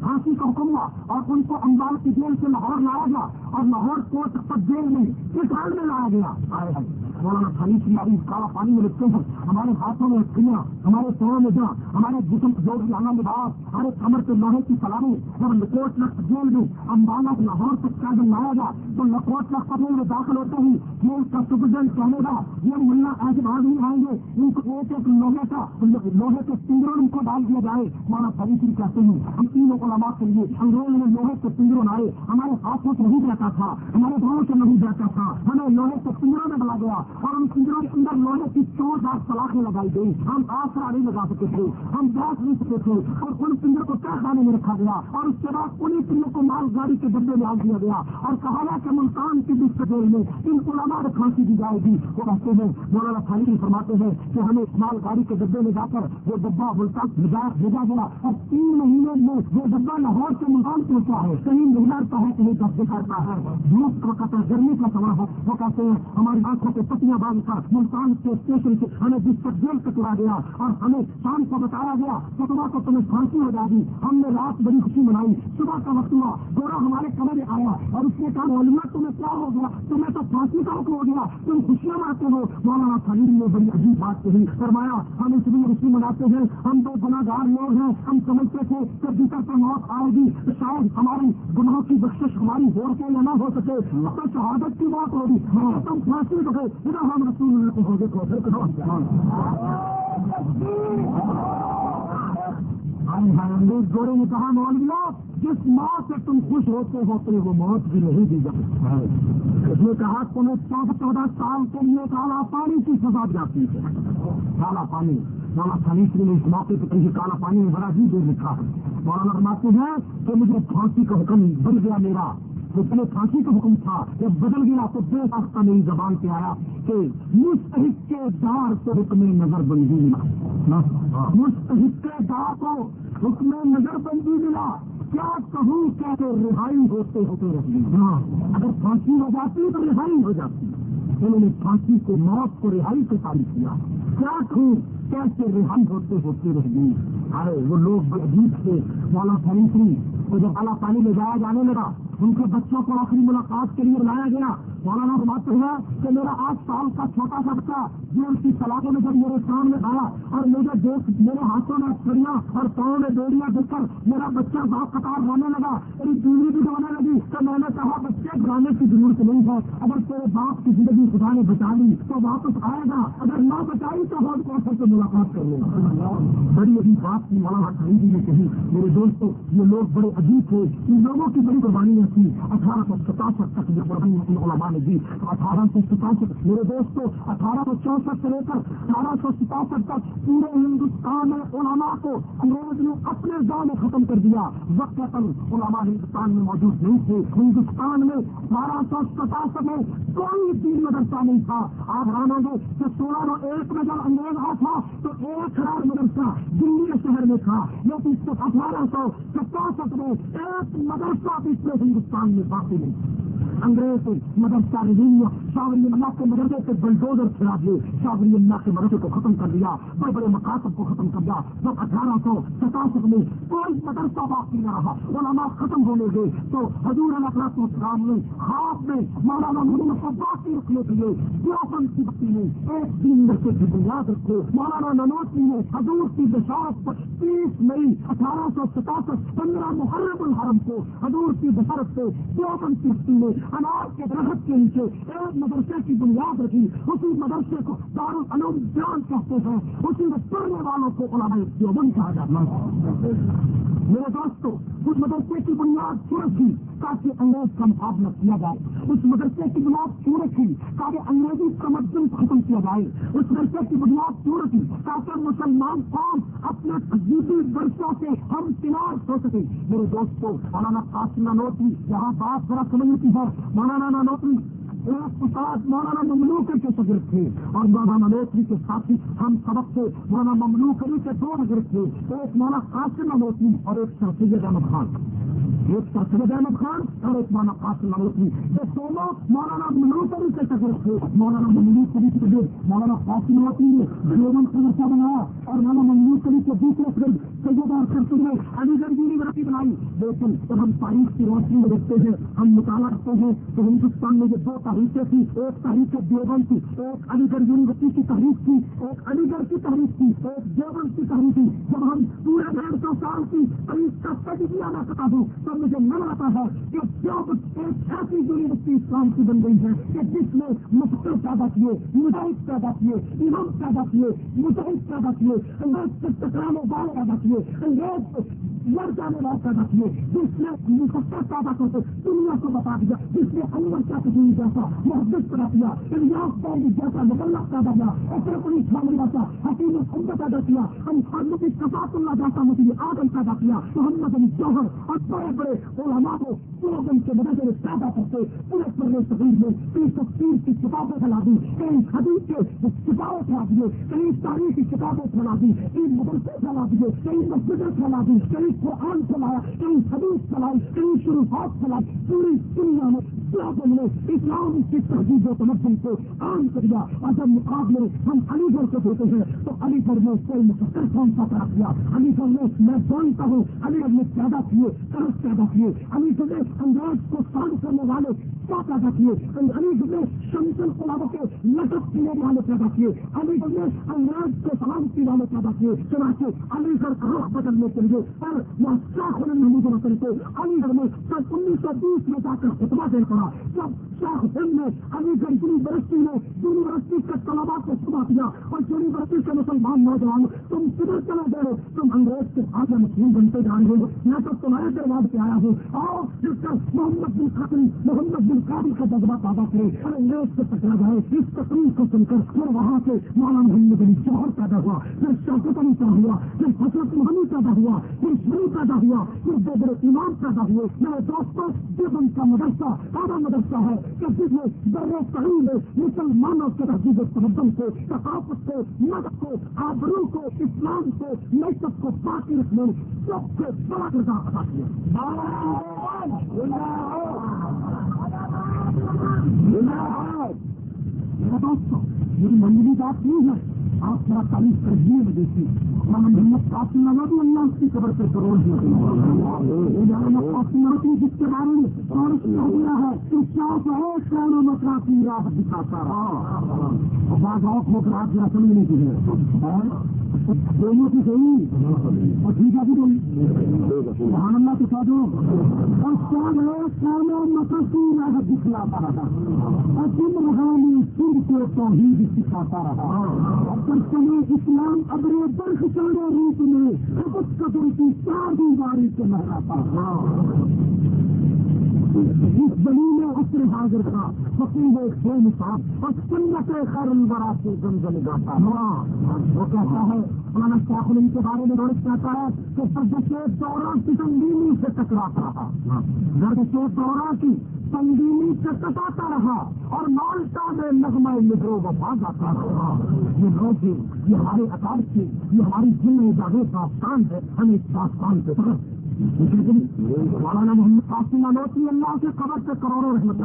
پھانسی کا حکم ہوا اور ان کو امبال کی جیل سے لاہور لایا گیا اور لاہور کوٹ پر جیل میں کس حال میں لایا گیا۔ مولانا خالی جی ابھی کالا پانی میں لکھتے ہیں۔ ہمارے ہاتھوں میں کھلیاں ہمارے پاؤں میں جہاں ہمارے جسم جو بھی آنا لباس ہمارے کمر کے لوہے کی سلاموں جب لکوٹ لکھ جیل میں امبالا لاہور تک کا جب لایا گیا تو لکوٹ لکھ پتوں میں داخل ہو ہوتے ہی جیل کا سپرڈنٹ کہنے گا۔ یہ ملا ایسے بعد نہیں آئیں گے۔ ان کو ایک ایک لوہے کا لوہے کے پنجروں ان کو ڈال دیا جائے۔ مانا فریقی جی کہتے ہیں، ہم تینوں کو لماز کے لیے انگریز نے لوہے کے پنجروں لائے۔ ہمارے ہاتھوں سے نہیں رہتا تھا۔ ہمارے گاؤں سے نہیں رہتا تھا۔ ہمیں لوہے کے پنجروں میں ڈالا گیا۔ اور ان پنجروں کے اندر لوہے کی چور دار سلاخیں لگائی گئی ہم آسرا نہیں لگا سکتے تھے۔ ہم بیٹھ نہیں سکتے تھے۔ اور ان پنجر کو کیا خانے میں رکھا گیا؟ اور اس کے بعد انہیں پنجر کو مال گاڑی کے ڈبے میں ڈال دیا گیا۔ اور کہا کہ ملتان کی ڈسک جیل میں ان کو لما پھانسی دی جائے گی وہ کہتے ہیں، مولانا خالی فرماتے ہیں کہ ہمیں مال گاڑی کے ڈبے میں جا کر وہ ڈبا ملتان بھیجا گیا۔ اور تین مہینے میں وہ ڈبا لاہور سے ملتان پہنچا ہے۔ کہیں گزارتا ہے، کہیں دب دکھاتا ہے۔ دھوپ کا کہتا ہے گرمی کا سوال ہے۔ وہ کہتے ہیں، ہماری آنکھوں کے پتیاں باندھ کر ملتان کے اسٹیشن سے ہمیں جس پر جیل کٹوا گیا اور ہمیں شام کو بتایا گیا کتنا کو تمہیں پھانسی ہو جائے گی ہم نے رات بڑی خوشی منائی۔ صبح کا وقت ہوا، گورا ہمارے کمرے آیا اور اس نے کہا مولویا تمہیں کیا ہو گیا؟ تمہیں تو پھانسی کا حکم ہو گیا، تم خوشیاں مناتے ہو۔ مولانا خلیل نے بڑی عجیب بات کہی، فرمایا، ہم اس لیے خوشی مناتے ہیں، ہم دو گناگار لوگ ہیں، ہم سمجھتے تھے کہ جسر پر موت آئے گی تو شاید ہماری گناہوں کی بخش ہماری ہو کے یا نہ ہو سکے۔ تو شہادت کی بات ہوگی ہاں، تم پھانسی دو پھر ہم رسول اللہ کو ہو گے انگریز گورے نے کہا مولویا جس موت سے تم خوش ہوتے ہوتے وہ موت بھی نہیں دی جاتی۔ اس نے کہا، تمہیں چودہ چودہ سال کے لیے کالا پانی کی سزا جاتی ہے۔ کالا پانی، مولانا خلیف نے اس موقع پہ کہیں کالا پانی میں بڑا ہی دور لکھا ہے۔ مولانا فرماتے ہیں کہ مجھے پھانسی کا حکم بن گیا میرا۔ جو پہلے پھانسی کا حکم تھا، جب بدل گیا تو بے راستہ میری زبان پہ آیا کہ مستحق کے دار کو حکم نظر بندی ملا۔ مستحق کے دار کو حکم نظر بندی ملا۔ کیا کہوں کہ رہائی ہوتے ہوتے رہی ہاں، اگر پھانسی ہو جاتی تو رہائی ہو جاتی۔ انہوں نے پھانسی کو، موت کو رہائی سے تعریف کیا۔ کیا کہوں کیسے رہائی ہوتے ہوتے رہ گئی آئے وہ لوگ عجیب تھے۔ مولا فریقی وہ جب اعلیٰ پانی لے جایا جانے لگا ان کے بچوں کو آخری ملاقات کے لیے بلایا گیا۔ مولانا بات ہے کہ میرا آٹھ سال کا چھوٹا سا بچہ جو ان کی سلاخوں میں جب میرے سامنے آیا اور مجھے دیکھ میرے ہاتھوں میں چھڑیاں اور پاؤں میں ڈوریاں دیکھ کر میرا بچہ باپ قطار رونے لگا، میری بیوی بھی رونے لگی تو میں نے کہا، بچے گرانے کی ضرورت نہیں ہے۔ اگر تیرے باپ کی زندگی خدا نے بچا لی تو واپس آئے گا۔ اگر نہ بچائی تو بہت کوشر سے ملاقات کر لوں گا بڑی ابھی بات کی مولانا خریدی جی نے کہی، میرے دوستوں یہ لوگ بڑے عجیب تھے۔ ان لوگوں کی بڑی قربانی ہے تھی، اٹھارہ سو ستاسٹھ تک یہ قربانی علماء نے دی۔ اٹھارہ سو ستاسٹھ میرے دوستوں اٹھارہ سو چونسٹھ سے لے کر اٹھارہ سو ستاسٹھ تک پورے ہندوستان میں علماء کو انگریز نے اپنے گاؤں میں ختم کر دیا۔ وقت علماء ہندوستان میں موجود نہیں تھے۔ ہندوستان میں بارہ سو ستاسٹھ میں کوئی دین مدرسہ نہیں تھا۔ آپ رانو گے کہ سولہ سو ایک میں جب انگریز آ تھا، تو ایک ہزار مدرسہ دلی شہر میں تھا۔ لیکن اٹھارہ سو ستاسٹھ میں ایک مدرسہ پچھلے ہندوستان میں باقی نہیں۔ انگریز مدرسہ رویہ شاوری اللہ کے مدرسے سے بلڈوزر چھڑا دیے۔ شاوری اللہ کے مدرسے کو ختم کر دیا۔ بڑے بڑے مقاصد کو ختم کر دیا۔ جب اٹھارہ سو ستاسٹھ میں کوئی مدرسہ باقی نہ رہا، علماء ختم ہونے گئے تو حضور اللہ السلام نے ہاتھ میں مولانا محمد کو باقی رکھنے کے لیے دیوبند کی بتی نے ایک دن مرکے کی بنیاد رکھے مولانا ننوسی نے حضور کی بشارت پر تیس مئی اٹھارہ سو ستاسٹھ پندرہ محرم الحرم کو حضور کی بشارت سے دیوبند کی بتی نے انار کے درخت کے نیچے ایک مدرسے کی بنیاد رکھی، اسی مدرسے کو دار العلوم بیان کہتے ہیں، اسی میں پڑھنے والوں کو علماء دیوبند کہا جاتا ہے۔ میرے دوستوں اس مدرسے کی بنیاد سورج تھی تاکہ انگریز کا مقابلہ کیا جائے۔ اس مدرسے کی بنیاد کیوں رکھی تاکہ انگریزی تمدن ختم کیا جائے۔ اس مدرسے کی بنیاد کیوں رکھی تاکہ مسلمان قوم اپنے تجدیدی برسوں سے ہم کنار ہو سکے۔ میرے دوستوں مولانا قاسم نوتری یہاں بات ذرا سمجھ کی ہے۔ مولانا نوتری ایک استاد مولانا مملوکری کے شگرد تھے اور مولانا ملوتری جی کے ساتھی ہم سبق سے مولانا مملوکری کے دو نگر تھے ایک مولانا قاسم ملوتری اور ایک سر سید احمد خان۔ ایک سر سید احمد خان اور ایک مولانا قاسم نوتری یہ دونوں مولانا مملوکری کے شگرد تھے مولانا مملوکری کے جو مولانا قاسم نوتری نے دیوبند مدرسہ بنایا اور مولانا مملوکری کے دوسرے شگرد سید اور سر نے علی گڑھ یونیورسٹی بنائی۔ لیکن جب ہم تاریخ کی روشنی میں دیکھتے ہیں، ہم مطالعہ کرتے ہیں تو ہندوستان میں یہ دو تحریکیں تھی ایک تحریک دیوبند تھی ایک علی گڑھ یونیورسٹی کی تحریک تھی ایک علی گڑھ کی تحریک تھی ایک دیوبند کی تحریک تھی جب ہم پورے ڈیڑھ سو سال کی تحریک کا تجزیہ نہ کرتا ہوں تو مجھے من آتا ہے کہ دیوبند ایک ایسی یونیورسٹی اسلام کی بن گئی ہے کہ جس نے مستقل پیدا کیے، مجاہد پیدا کیے امام پیدا کیے، مجاہد پیدا کیے، انگریز کے ٹکرانے والے پیدا کیے، انگریز لڑ جانے والے پیدا کیے، جس نے مفسر پیدا کر کے دنیا کو بتا دیا، جس نے انور کا تجویز جیسا محبت پیدا کیا، الیاس قومی جیسا مبلغ پیدا کیا اشرف علی خان جیسا، حکیم الحمد پیدا کیا، ہم خانوں کی کفات اللہ جیسا مجھے آدم پیدا کیا، محمد علی جوہر اور بڑے بڑے علماء کو پورے کے مدد میں پیدا کرتے پورے پورے تقریر میں کئی تفصیل کی کتابیں پھیلا دی کئی حدیث کے کتابیں پھیلا دیے کئی تاریخ کی کتابیں پھیلا دی کئی مدرسے پھیلا دیے کئی مسجدیں پھیلا دی کئی قرآن چلایا کئی حدیث چلائی کئی شروعات چلائی پوری دنیا میں لوگوں نے اسلام کی تہذیب و تمدن کو عام کر دیا اور جب مقابلے ہم علی گڑھ کو دیتے ہیں، تو علی گڑھ میں کوئی مقدر کون سا پیدا کیا علی گڑھ میں میں جانتا ہوں، علی گڑھ میں پیدا کیے قرض پیدا کیے علی گڑھ میں انگریز کو سال کرنے والے کیا پیدا کیے؟ علی گڑھ میں شمسل کے لٹک پینے والے پیدا کیے۔ علی گڑھ میں انگریز کو سلامتی والے پیدا کیے۔ چنانچہ علی گڑھ کا رخ بدلنے کے لیے پر وہ شاخ محمود نسل کو علی گڑھ میں سن انیس سو بیس میں جا کر خطبہ دے پڑا۔ جب شاہ حسین نے علی گڑھ یونیورسٹی میں یونیورسٹی کے طلبا کو خطبہ دیا اور یونیورسٹی کے مسلمان نوجوان، تم کدھر چلے گئے؟ ہو تم انگریز کے آگے مسلم بنتے جا رہے ہو۔ میں تو تمہارے دربار پہ آیا ہوں۔ اور جس کا محمد بن خاطری محمد بن قابل کا جذبہ پیدا کرے۔ اور انگریز سے پکڑا جائے۔ اس تقریب کو سن کر پھر وہاں سے مولانا محمد علی جوہر پیدا ہوا۔ پھر شوکت علی کا ہوا۔ پھر حضرت محمد پیدا ہوا۔ پھر شری پیدا ہوا۔ پھر بے بڑے امام پیدا ہوئے۔ میرے دوستوں دیوبند کا مدرسہ ایسا مدرسہ ہے، کہ جس میں بر صحیح میں مسلمانوں کے تہذیب تمدن کو، ثقافت کو مدد کو، آبرو کو، اسلام کو میکپ کو، باقی رکھنے سب سے بڑا کردار ادا کیا۔ یہ دوستوں میری منڈلی بات نہیں ہے آپ ذرا تعریف ترجیح میں دیکھیے مولانا محمد قاسم نوابی اللہ اس کی قبر پہ کروڑ دیا مولانا قاسم نوابی جس کے بارے میں اور کیا ہوا ہے کہ چاپ ہے کانوں میں کافی راہ دکھاتا رہا۔ بعض اوق ہو کر آپ ذرا سمجھنے کی ہے۔ دونوں کی صحیح۔ اور ٹھیک ہے بھی سبحان اللہ کے ساتھ اور کون ہے کانوں میں کافی راہ دکھلاتا رہا۔ اور تم رہا روحانی سر کو توحید سکھاتا رہا۔ پر چلے اسلام ابرے برف چڑے روپ میں سبق قدر کی چار دیواری سے لہراتا اس بلی میں حاضر تھا فقیر ایک بے مثال اور سنت خیر البرا سے زمزم گاتا ہاں، وہ کہتا ہے، مولانا شاخ کے بارے میں روز کہتا ہے کہ سردش دورہ کی تنگینی سے ٹکراتا رہا۔ گردش دورہ کی تنگینی سے کٹاتا رہا اور مالٹا میں نغمہ نگرو وفا جاتا رہا۔ یہ لوگ یہ ہمارے اکار کی، یہ ہماری ذمہ داری کا کام ہے ہم اس داستان کے طرف مولانا محمد قاسم نلوتی اللہ کے قبر سے کروڑوں رحمت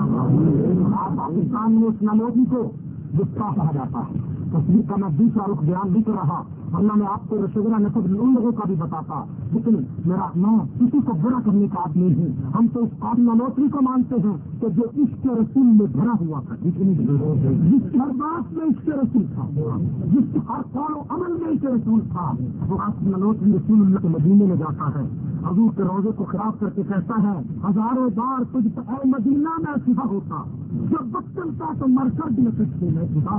پاکستان میں اس نلوتی کو گستا کہا جاتا ہے۔ تصویر کا میں دوسرا رخ بیان بھی کر رہا ورنہ میں آپ کو رشوگر نصب ان لوگوں کا بھی بتاتا، لیکن میرا میں کسی کو برا کرنے کا آدمی ہوں ہم تو اس قابل نوتری کو مانتے ہیں کہ جو اس کے رسول میں بھرا ہوا تھا۔ جس ہر بات میں اس کے رسول تھا۔ جس ہر قول و عمل میں اس کے رسول تھا۔ وہ آپ نلوتری رسول اللہ کے مدینے میں جاتا ہے۔ حضور کے روزے کو خراب کر کے کہتا ہے، ہزاروں بار تجھ اے مدینہ میں صفا ہوتا۔ جب بچپن کا تو مر کر بھی سکتے میں خدا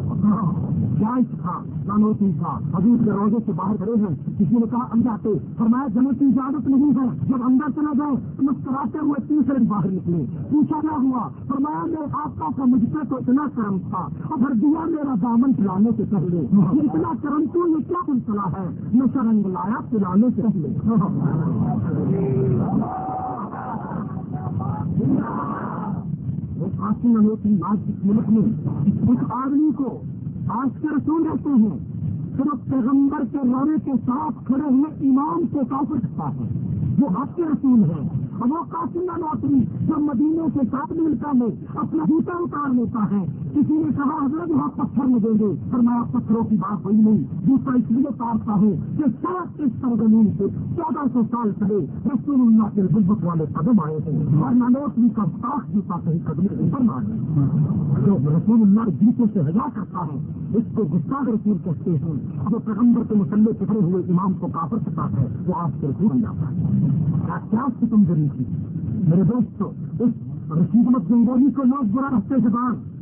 جائز تھا نانوتی تھا حضور کے روزے سے باہر کھڑے ہیں۔ کسی نے کہا، اندر آتے. فرمایا جمع کی اجازت نہیں ہے۔ جب اندر چلا جائے تو مسکراتے ہوئے تیسرے باہر نکلے۔ پوچھا کیا ہوا؟ فرمایا، میرے آپ کا مجھ پہ تو اتنا کرم تھا۔ اور پھر دیا میرا دامن پلانے سے پہلے۔ یہ اتنا کرم تو یہ کیا سلسلہ ہے؟ میں سرنگ لایا پلانے سے پہلے۔ وہ قاسم ہوتی آج ملک میں اس آدمی کو آج کے رسول رہتے ہیں۔ صرف پیغمبر کے رونے کے ساتھ کھڑے ہوئے امام کو کافر کرتا ہے، جو آپ کے رسول ہے اور وہ قاسم نوکری جو مدینے کے ساتھ ملتا میں اپنا جوتا اتار لیتا ہے۔ کسی نے کہا، حضرت، وہاں پتھر میں دیں گے. فرمایا، پتھروں کی بات ہوئی نہیں۔ جوتا اس لیے اتارتا ہوں کہ سات اس سرزمین سے چودہ سو سال پہلے رسول اللہ کے غلبت والے قدم آئے ہیں اور نانوتری کا ساخ جوتا کہیں قدم کے نہ آئے جو رسول اللہ جوتے سے ہزا کرتا ہے، اس کو گستاخ رسول کہتے ہیں۔ جو پیغمبر کے مسلے پکڑے ہوئے امام کو کافر کرتا ہے، وہ آپ سے رسول بن جاتا ہے۔ کیا ستم ضروری تھی؟ میرے دوستو، اس رشید مت گنگولی کو لوگ برا رستے سے بعد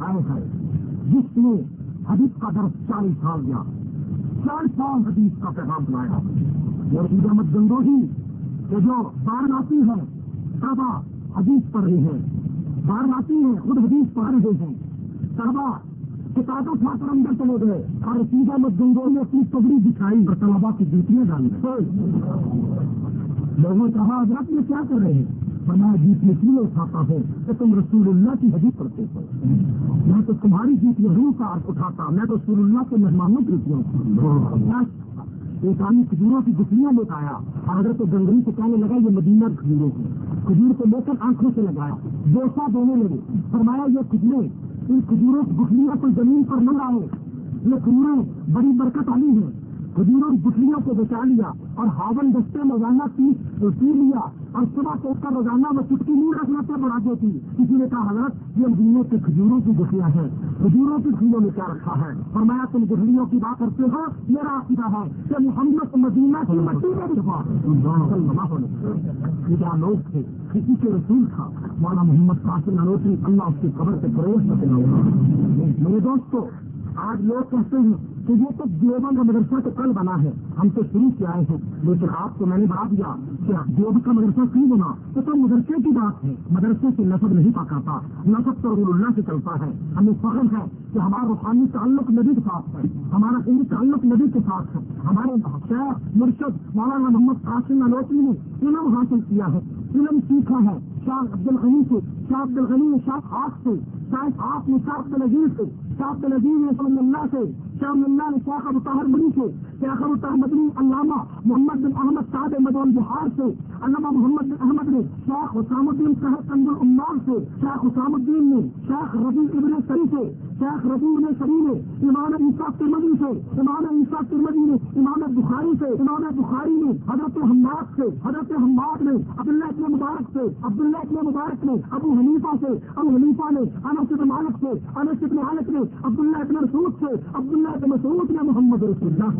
آئے ہیں جس نے حدیث کا درس چالیس سال دیا۔ چالیس سال حدیث کا پیغام بنایا۔ یہ رشید احمد گنگوہی کہ جو بار آتی ہے طلبا حدیث پڑھ رہے ہیں۔ بار آتی ہے خود حدیث پڑھ رہے ہیں۔ طلبا کتابوں اٹھا کر اندر چلے گئے۔ اور رشید احمد گنگوہی نے اپنی پگڑی دکھائی اور طلبا کی جوتیاں ڈالی لوگوں نے کہا حضرت میں کیا کر رہے ہیں؟ فرمایا جیت میں کیوں اٹھاتا ہوں، کہ تم رسول اللہ کی حدیث کرتے ہو۔ میں تو تمہاری جیت میں روح کا اٹھاتا میں تو رسول اللہ کے مہمانوں کی روٹیاں ایک آدمی کھجوروں کی گٹھلیاں لے آیا، اور اگر تو گنگری سے کہنے لگا، یہ مدینہ کھجوروں کی کھجور کو لے کر آنکھوں سے لگایا بوسا دینے لگے۔ فرمایا، یہ کھجورے ان کھجوروں کی گٹھلیاں کوئی زمین پر نہ لائے یہ کھجوریں بڑی برکت والی ہیں۔ کھجوروں کی کو بچا لیا اور ہاون دستے روزانہ پی پی لیا اور صبح کو کر روزانہ میں چٹکی نہیں رکھنا تھا بڑھا دیتی کسی نے کہا، حضرت، یہ مدینوں کے کھجوروں کی گٹھلیاں ہیں۔ کھجوروں کی کھجوروں میں کیا رکھا ہے؟ اور میں تم گٹھلیوں کی بات کرتے ہو، میرا عقیدہ ہے کہ محمد مدینہ کی مٹی میں لوگ تھے؟ کسی کے رسول تھا۔ مولانا محمد قاسم نروتی اللہ اس کی قبر سے پروش میرے دوستو آج لوگ کہتے ہیں کہ یہ تو دیوبند کا مدرسہ تو کل بنا ہے۔ ہم تو شروع سے آئے ہیں، لیکن آپ کو میں نے بتا دیا کہ دیوبند کا مدرسہ کیوں بنا؟ تو تو مدرسے کی بات ہے۔ مدرسے سے نصب نہیں پکاتا نصب تو رسول اللہ سے چلتا ہے۔ ہمیں فخر ہے کہ ہمارا روحانی تعلق نبی کے ساتھ ہے، ہمارا علمی تعلق نبی کے ساتھ ہے۔ ہمارے شیخ، مرشد، مولانا محمد قاسم نلوتی نے علم حاصل کیا ہے، علم سیکھا ہے۔ شاہ عبد الغنی سے، شاہ عبد الغنی نے شاہ آپ سے شاید آپ نے شاہ نظیر سے، شاہ عبد العزیز اللہ سے، شاہ اللہ نے شاہ ابو طاہر مدنی سے شیخ ابو طاہر مدنی علامہ محمد بن احمد صاحب مدون بہار سے علامہ محمد احمد نے شیخ حسام الدین صاحب کنز العمال سے شیخ حسام الدین نے شیخ ربی ابن سری سے شیخ ربی ابن سری نے، امام عیسیٰ ترمدی سے، امام عیسیٰ ترمدی نے، امام بخاری سے، امام بخاری نے، حضرت حماد سے، حضرت حماد نے، عبداللہ ابن مبارک سے، عبداللہ ابن مبارک نے، ابو حنیفہ سے، ابو حنیفہ نے، انس بن مالک سے، انس بن مالک نے، عبداللہ ابن رسول سے، عبداللہ ابن مسعود نے محمد رسول اللہ۔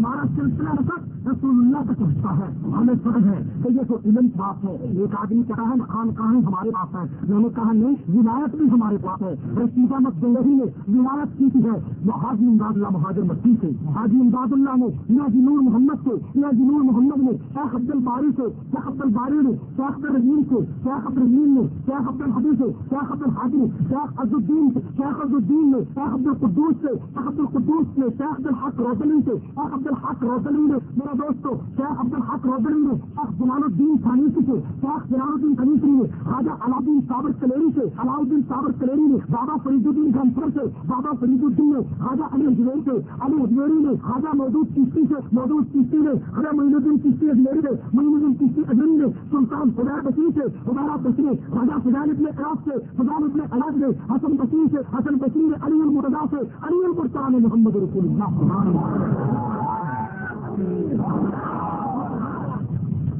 ہمارا سلسلہ رسک رسول اللہ تک پہنچتا ہے، ہمیں فرض ہے کہ یہ تو علم بات ہے۔ ایک آدمی کہتا ہے، خان کہاں ہمارے پاس ہے؟ میں نے کہا، نہیں، ولایت بھی ہمارے پاس ہے۔ رشیدہ مت گنگی نے ولایت کی تھی ہے۔ وہ حاجی امداد اللہ مہاجر مکی سے، حاجی امداد اللہ نے یا جنور محمد سے یا جنور محمد نے، شیخ عبد الباری سے، شیخ عبد الباری نے، شیخ عبد الرحیم سے، شیخ عبد الرحیم نے، شیخ عبد الحبیب سے، شیخ عبد الحادی نے، شیخ عبد الدین سے، شیخ عبد الدین نے، شیخ عبد القدوس سے، شیخ عبد القدوس نے شیخ عبد الحق روزلی سے، شیخ عبد الحق روزلی نے میرا دوستو شیخ عبد الحق روزلی نے شیخ جلال الدین خانیسی سے شیخ جلال الدین خانیسی نے خواجہ علاؤدین صابر کلیری سے علاؤدین صابر کلیری نے، بابا فرید الدین گنفر سے، بابا فرید الدین نے، خواجہ علی اجمیر سے، علی اجمیری نے، خواجہ مودود چشتی سے، مودود چشتی نے، خواجہ معین الدین چشتی اجمیری نے معین الدین چشتی اجمیری نے، سلطان خدا بشیر سے، خدا بشیر خواجہ فضال ابن عراق سے فضال ابن علاج نے، حسن بشیر سے، حسن بشیر نے، علی المردا سے، علی المرتا محمد رسول اللہ۔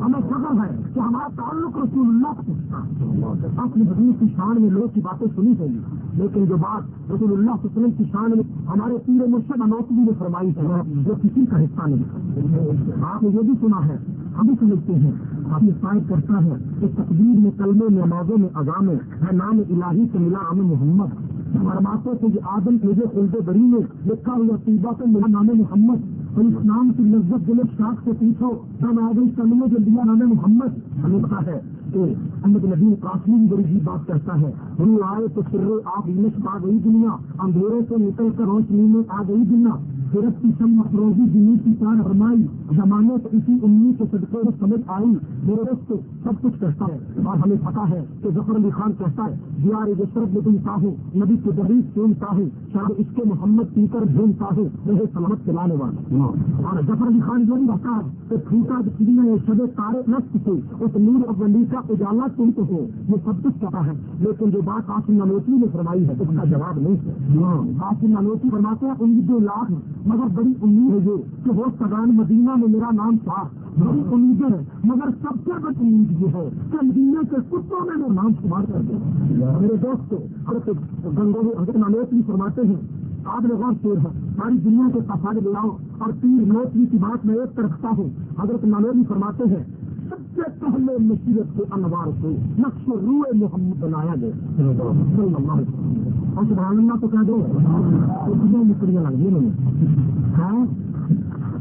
ہمیں فخر ہے کہ ہمارا تعلق رسول اللہ سے اپنی حدیث کی شان میں لوگ کی باتیں سنی چاہیے لیکن جو بات رسول اللہ صلی اللہ علیہ وسلم کی شان میں ہمارے پیر مرشد انوتری نے فرمائی ہے وہ کسی کا حصہ نہیں آپ نے یہ بھی سنا ہے، ہم بھی سمجھتے ہیں۔ شاید کرتا ہے کہ تقدیر میں، کلمے میں، نمازوں میں اذامیں ہے نام الہی سے ملا عام محمد۔ فرماتے تھے کہ آدم مجھے خلد بری میں لکھا ہوا طیبہ سے میرا نام محمد اور اسلام کی لذت دل شاخ سے پیچھو تب آگے کلمے جو دیا نام محمد؟ لکھا ہے۔ کہ احمد نبی قاسمی بھی بڑی عجیب بات کرتا ہے۔ روح آئے تو سر آپ انس پا گئی دنیا، اندھیرے سے نکل کر روشنی میں آ گئی دنیا۔ پھرت کی سم افروزی دنی کی تار فرمائی، زمانے تو اسی امید کے صدقے سے سمجھ آئی۔ میرے دوست، سب کچھ کہتا ہے۔ اور ہمیں پتا ہے کہ ظفر علی خان کہتا ہے دیار جسرت میں تم چاہو نبی کے دریز سنتا ہے شاید اس کے محمد پی کر جھومتا ہے وہ سلامت چلانے والا اور ظفر علی خان جو بھی رہتا ہے کہ پھوٹا چڑیا شب تارے نسٹ سے اس نور اب ولی کا اجالا تم تو ہو، یہ سب کچھ پتا ہے۔ لیکن جو بات قاسم نلوتی نے فرمائی ہے، اس کا جواب نہیں ہے۔ ہاں، قاسم نلوتی فرماتے ہیں ان کی دو لاکھ مگر بڑی امید ہے یہ کہ وہ سگان مدینہ میں میرا نام تھا۔ بڑی امیدیں ہیں، مگر سب سے بڑی امید یہ ہے، کہ مدینہ کے کتوں میں وہ نام شمار کر دیا۔ میرے دوست حضرت گنگو حضرت نلوتی فرماتے ہیں، آپ نے غور شیر ہے، ساری دنیا کے سفارے لاؤ اور تیر نوتوی کی بات میں ایک رکھتا ہوں۔ حضرت نالوی فرماتے ہیں سب سے پہلے مصیبت کے انوار کو نقش روئے محمد بنایا گیا. اور سبحان اللہ تو کہہ دو. کتنے مکڑیاں لگ گئی نے. ہاں؟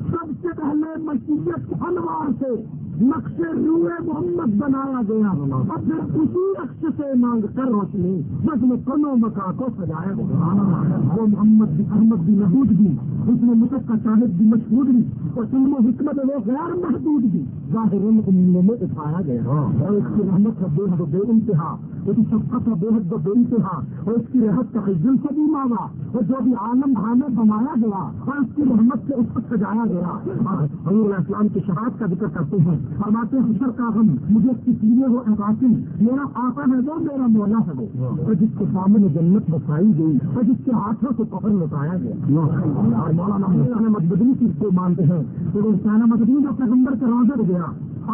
سب سے پہلے مصیبت کے انوار سے نقش روئے محمد بنایا گیا۔ اور پھر اسی نقش سے مانگ کر روشنی۔ بس میں کنو مکا کو سجایا وہ محمد بھی احمد بھی محبود بھی، اس میں متق کا شاہد بھی مشہور بھی، اور علم و حکمت وہ غیر محدود بھی۔ ظاہر میں اٹھایا گیا۔ اور اس کی رحمت کا بے حد بے انتہا۔ اس کی شفقت کا بے حد بے انتہا۔ اور اس کی رحمت کا دل سے بھی مانگا اور جو بھی عالم بھانے بنایا گیا، اور اس کی رحمت سے اس کو سجایا گیا۔ اور حضور اسلام کی شہاد کا ذکر کرتے ہیں۔ فرماتے حشر کا غم، مجھے کس لیے وہ احاطی میرا آقا ہے وہ، میرا مولا ہے وہ۔ اور جس کے سامنے جنت بسائی گئی، اور جس کے ہاتھوں سے پکڑ لٹایا گیا۔ اور مولانا حسین مدبدنی کو مانتے ہیں، تو وہ حسین مدبنی جو پیغمبر کے روزے گیا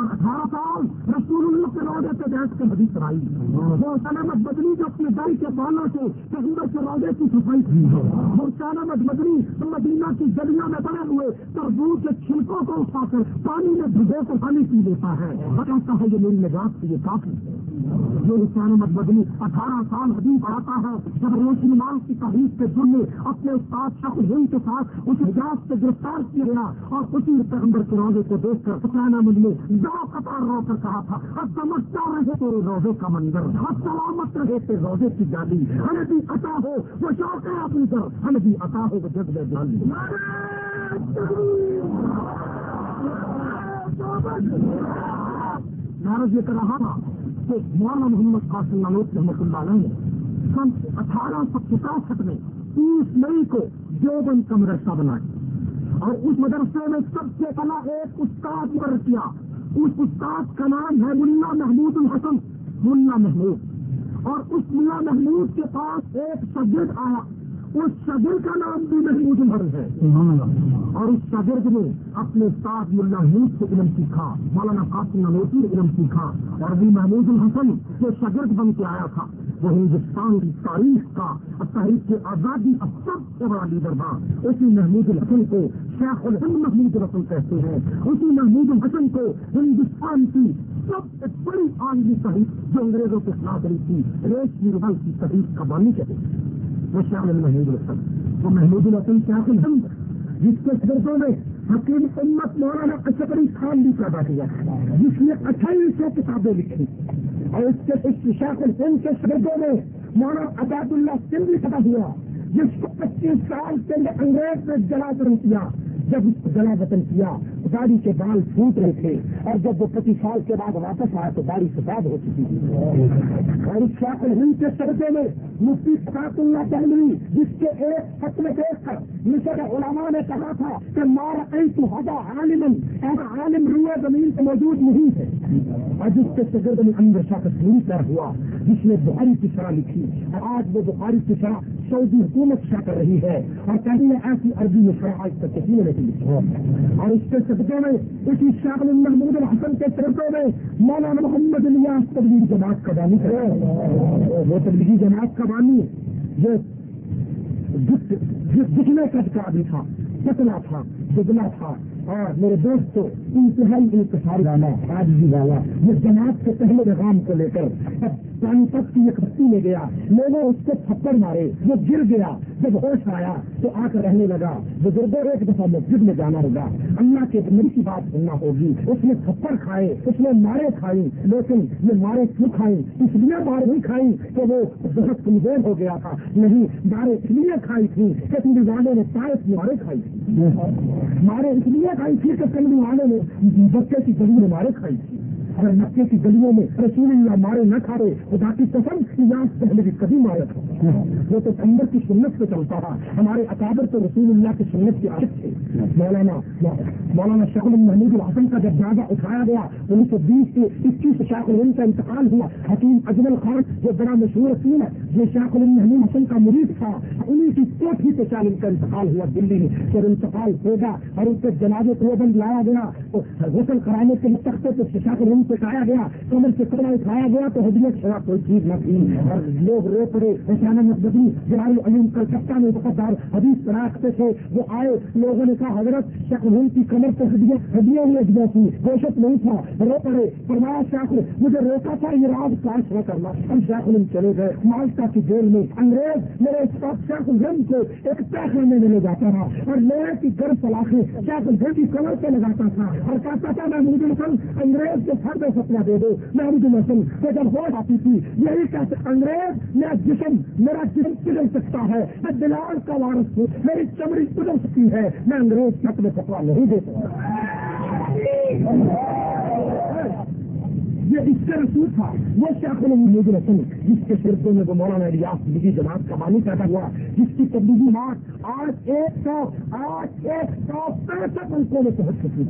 اٹھارہ سال رسول اللہ کے روزے پہ بیٹھ کے حدیث کرائی وہ حسین مدبدنی جو اپنے دائی کے بالوں سے پیغمبر کے روزے کی صفائی کی۔ وہ حسین مدبدنی مدینہ کی گلیاں میں بڑے ہوئے تربوز کے چھلکوں کو اٹھا کر پانی میں بھگو کر پانی پی دیتا ہے۔ اور کہتا ہے یہ میری نجات کے یہ کافی ہے۔ یہ حسین مدبدنی اٹھارہ سال حدیث پڑھاتا ہے۔ جب روشنی مال کی تحریر کے ذریعے اپنے استاد شخص ہند کے ساتھ اس حجاز سے گرفتار کیا گیا اور اسی پیغمبر کے روزے کو دیکھ کر حسین احمد نے دو قطار رو کر کہا تھا اب سمجھتا رہے تیرے روزے کا منظر اب سلامت رہے تیرے روزے کی گاڑی ہمیں بھی عطا ہو وہ شوق ہے اپنی طرف ہمیں بھی عطا ہو وہ جگ جالی نارد یہ کر رہا تھا کہ مولانا محمد قاسم نلوت رحمۃ اللہ علیہ نے سن اٹھارہ سو ستاسٹھ میں تیس مئی کو دیوبند کا مدرسہ بنایا اور اس مدرسے میں سب سے پہلا ایک استاد پر کیا اس استاد کا نام ہے ملا محمود الحسن ملا محمود۔ اور اس ملا محمود کے پاس ایک سبجیکٹ آیا۔ اس شاگرد کا نام بھی محمود الحرض ہے۔ اور اس شاگرد نے اپنے ساتھ ملا محمود سے علم سیکھا مولانا قاسم نلوتی نے علم سیکھا اور بھی محمود الحسن جو شاگرد بن کے آیا تھا۔ وہ ہندوستان کی تاریخ کا تاریخ کی آزادی کا سب سے بڑا لیڈر تھا اسی محمود الحسن کو شیخ الحسن محمود الحسن کہتے ہیں۔ اسی محمود الحسن کو ہندوستان کی سب سے بڑی عالمی تحریک جو انگریزوں کے خلاف رہی تھی، ریش نیروال کی تحریک کا بانی کہتے ہیں۔ وہ شامل محمود الحسن، وہ محمود الحسن کیا ہند جس کے شرطوں میں حکیم امت مولانا اشکری خان بھی پیدا کیا۔ جس نے اٹھائیس سو کتابیں لکھی۔ اور اس کے شاخ الحم کے شردوں میں مولانا عباد اللہ سندھ بھی پیدا ہوا، جس کو پچیس سال کے لیے انگریز نے جلا کر کیا۔ جب اس کو جلا وطن کیا داڑھی کے بال پھوٹ رہے تھے اور جب وہ پچیس سال کے بعد واپس آیا تو داڑھی سے باد ہو چکی تھی۔ اور اس شاخ الہند کے سردے میں مفتی فاط اللہ دہلی جس کے ایک فتو دیکھ کر مصر علماء نے کہا تھا کہ مارا کئی تو ہدا عالم ایسا عالم روئے زمین سے موجود نہیں ہے۔ اور جس کے سگرد میں اندر شاہ کشمیری پر ہوا، جس نے بخاری کی شرح لکھی اور آج وہ بخاری کی شرح سعودی حکومت شاہ کر رہی ہے اور کہیں ایسی عربی میں شرح آج تک کسی نے نہیں اور اس کے صدقے میں اسی شاہ محمود الحسن کے صدقے میں مولانا محمد الیاس تبلیغ جماعت کا بانی ہے۔ وہ تبلیغی جماعت کا بانی جو دکھنے کا بھی تھا، پتلا تھا دبلا تھا۔ اور میرے دوستوں انتہائی انتظار والا آجی والا یہ جماعت کے پہلے پیغام کو لے کر پانی تک کی ایک بستی میں گیا نے اس کو تھپڑ مارے وہ گر گیا جب ہوش آیا تو آ کر رہنے لگا بزرگوں ایک دفعہ مسجد میں جانا ہوگا اللہ کے میری کی بات سننا ہوگی اس نے تھپڑ کھائے اس نے مارے کھائی لیکن یہ مارے کیوں کھائی اس لیے مارے نہیں کھائی کہ وہ بہت کمزور ہو گیا تھا نہیں مارے اس لیے کھائی تھی کہ والے نے مارے کھائی تھی۔ مارے اس لیے کھائی تھی کہ کمری والے نے بچے کی ضرور مارے کھائی تھی۔ اگر مکے کی گلیوں میں رسول اللہ مارے نہ کھارے، خدا کی قسم یا پہلے بھی کبھی مارے تھا وہ تو کمبر کی سنت پہ چلتا تھا ہمارے اکابر تو رسول اللہ کی سنت کے عادت تھے۔ مولانا مولانا شیخ المحمود الحسن کا جب جائزہ اٹھایا گیا، انیس سو بیس کے اکیس شاخ العلم کا انتقال ہوا۔ حکیم اجمل خان جو بڑا مشہور حکیم ہے، جو شاخ المحمود حسن کا مرید تھا انہیں کی کوٹھی پہ چال ان کا انتقال ہوا دلی میں۔ پھر انتقال ہوگا اور اس کے جنازے کو بند لایا گیا غسل کرانے کے لیے تختے پہ شاخ العلم پٹایا گیا، کمر سے کپڑا اٹھایا گیا تو حدیت شرا کوئی چیز نہ تھی۔ اور لوگ رو پڑے حسین مدبی جلال علیم کلکتہ میں بہت دار حدیث رکھتے تھے۔ وہ آئے، لوگوں نے کہا، حضرت شیخ کی کمر پہ ہدیت ہدیوں میں ہدیہ تھی گوشت نہیں تھا، رو پڑے۔ فرمایا، شیخ، مجھے روکا تھا، یہ راز کاش نہ کرنا۔ ہم شیخ الم چلے گئے۔ مالٹا کی جیل میں انگریز میرے ساتھ شیخ الہم کو ایک پیخنے میں لے جاتا تھا اور لوہے کی گرم سلاخیں شیخ الہم کی کمر پہ لگاتا تھا اور کہتا تھا، میں مجھے انگریز کے فرد سپنا دے دو، میں عبد الحسن کہ جب ہوش آتی تھی، یہی کہتے انگریز میرا جسم میرا جسم پگل سکتا ہے، میں دلال کا وارث ہوں، میری چمڑی پگل سکتی ہے، میں انگریز تک میں کپڑا نہیں دے سکتا۔ یہ اس کا رسول تھا۔ وہ شیخ المحمود رسم جس کے سرکوں میں وہ مولانا ریاض تبلیغی جماعت کا بانی پیدا ہوا، جس کی تبلیغی مارک آج ایک سو، آج ایک سو پینسٹھ ملکوں میں پہنچ چکی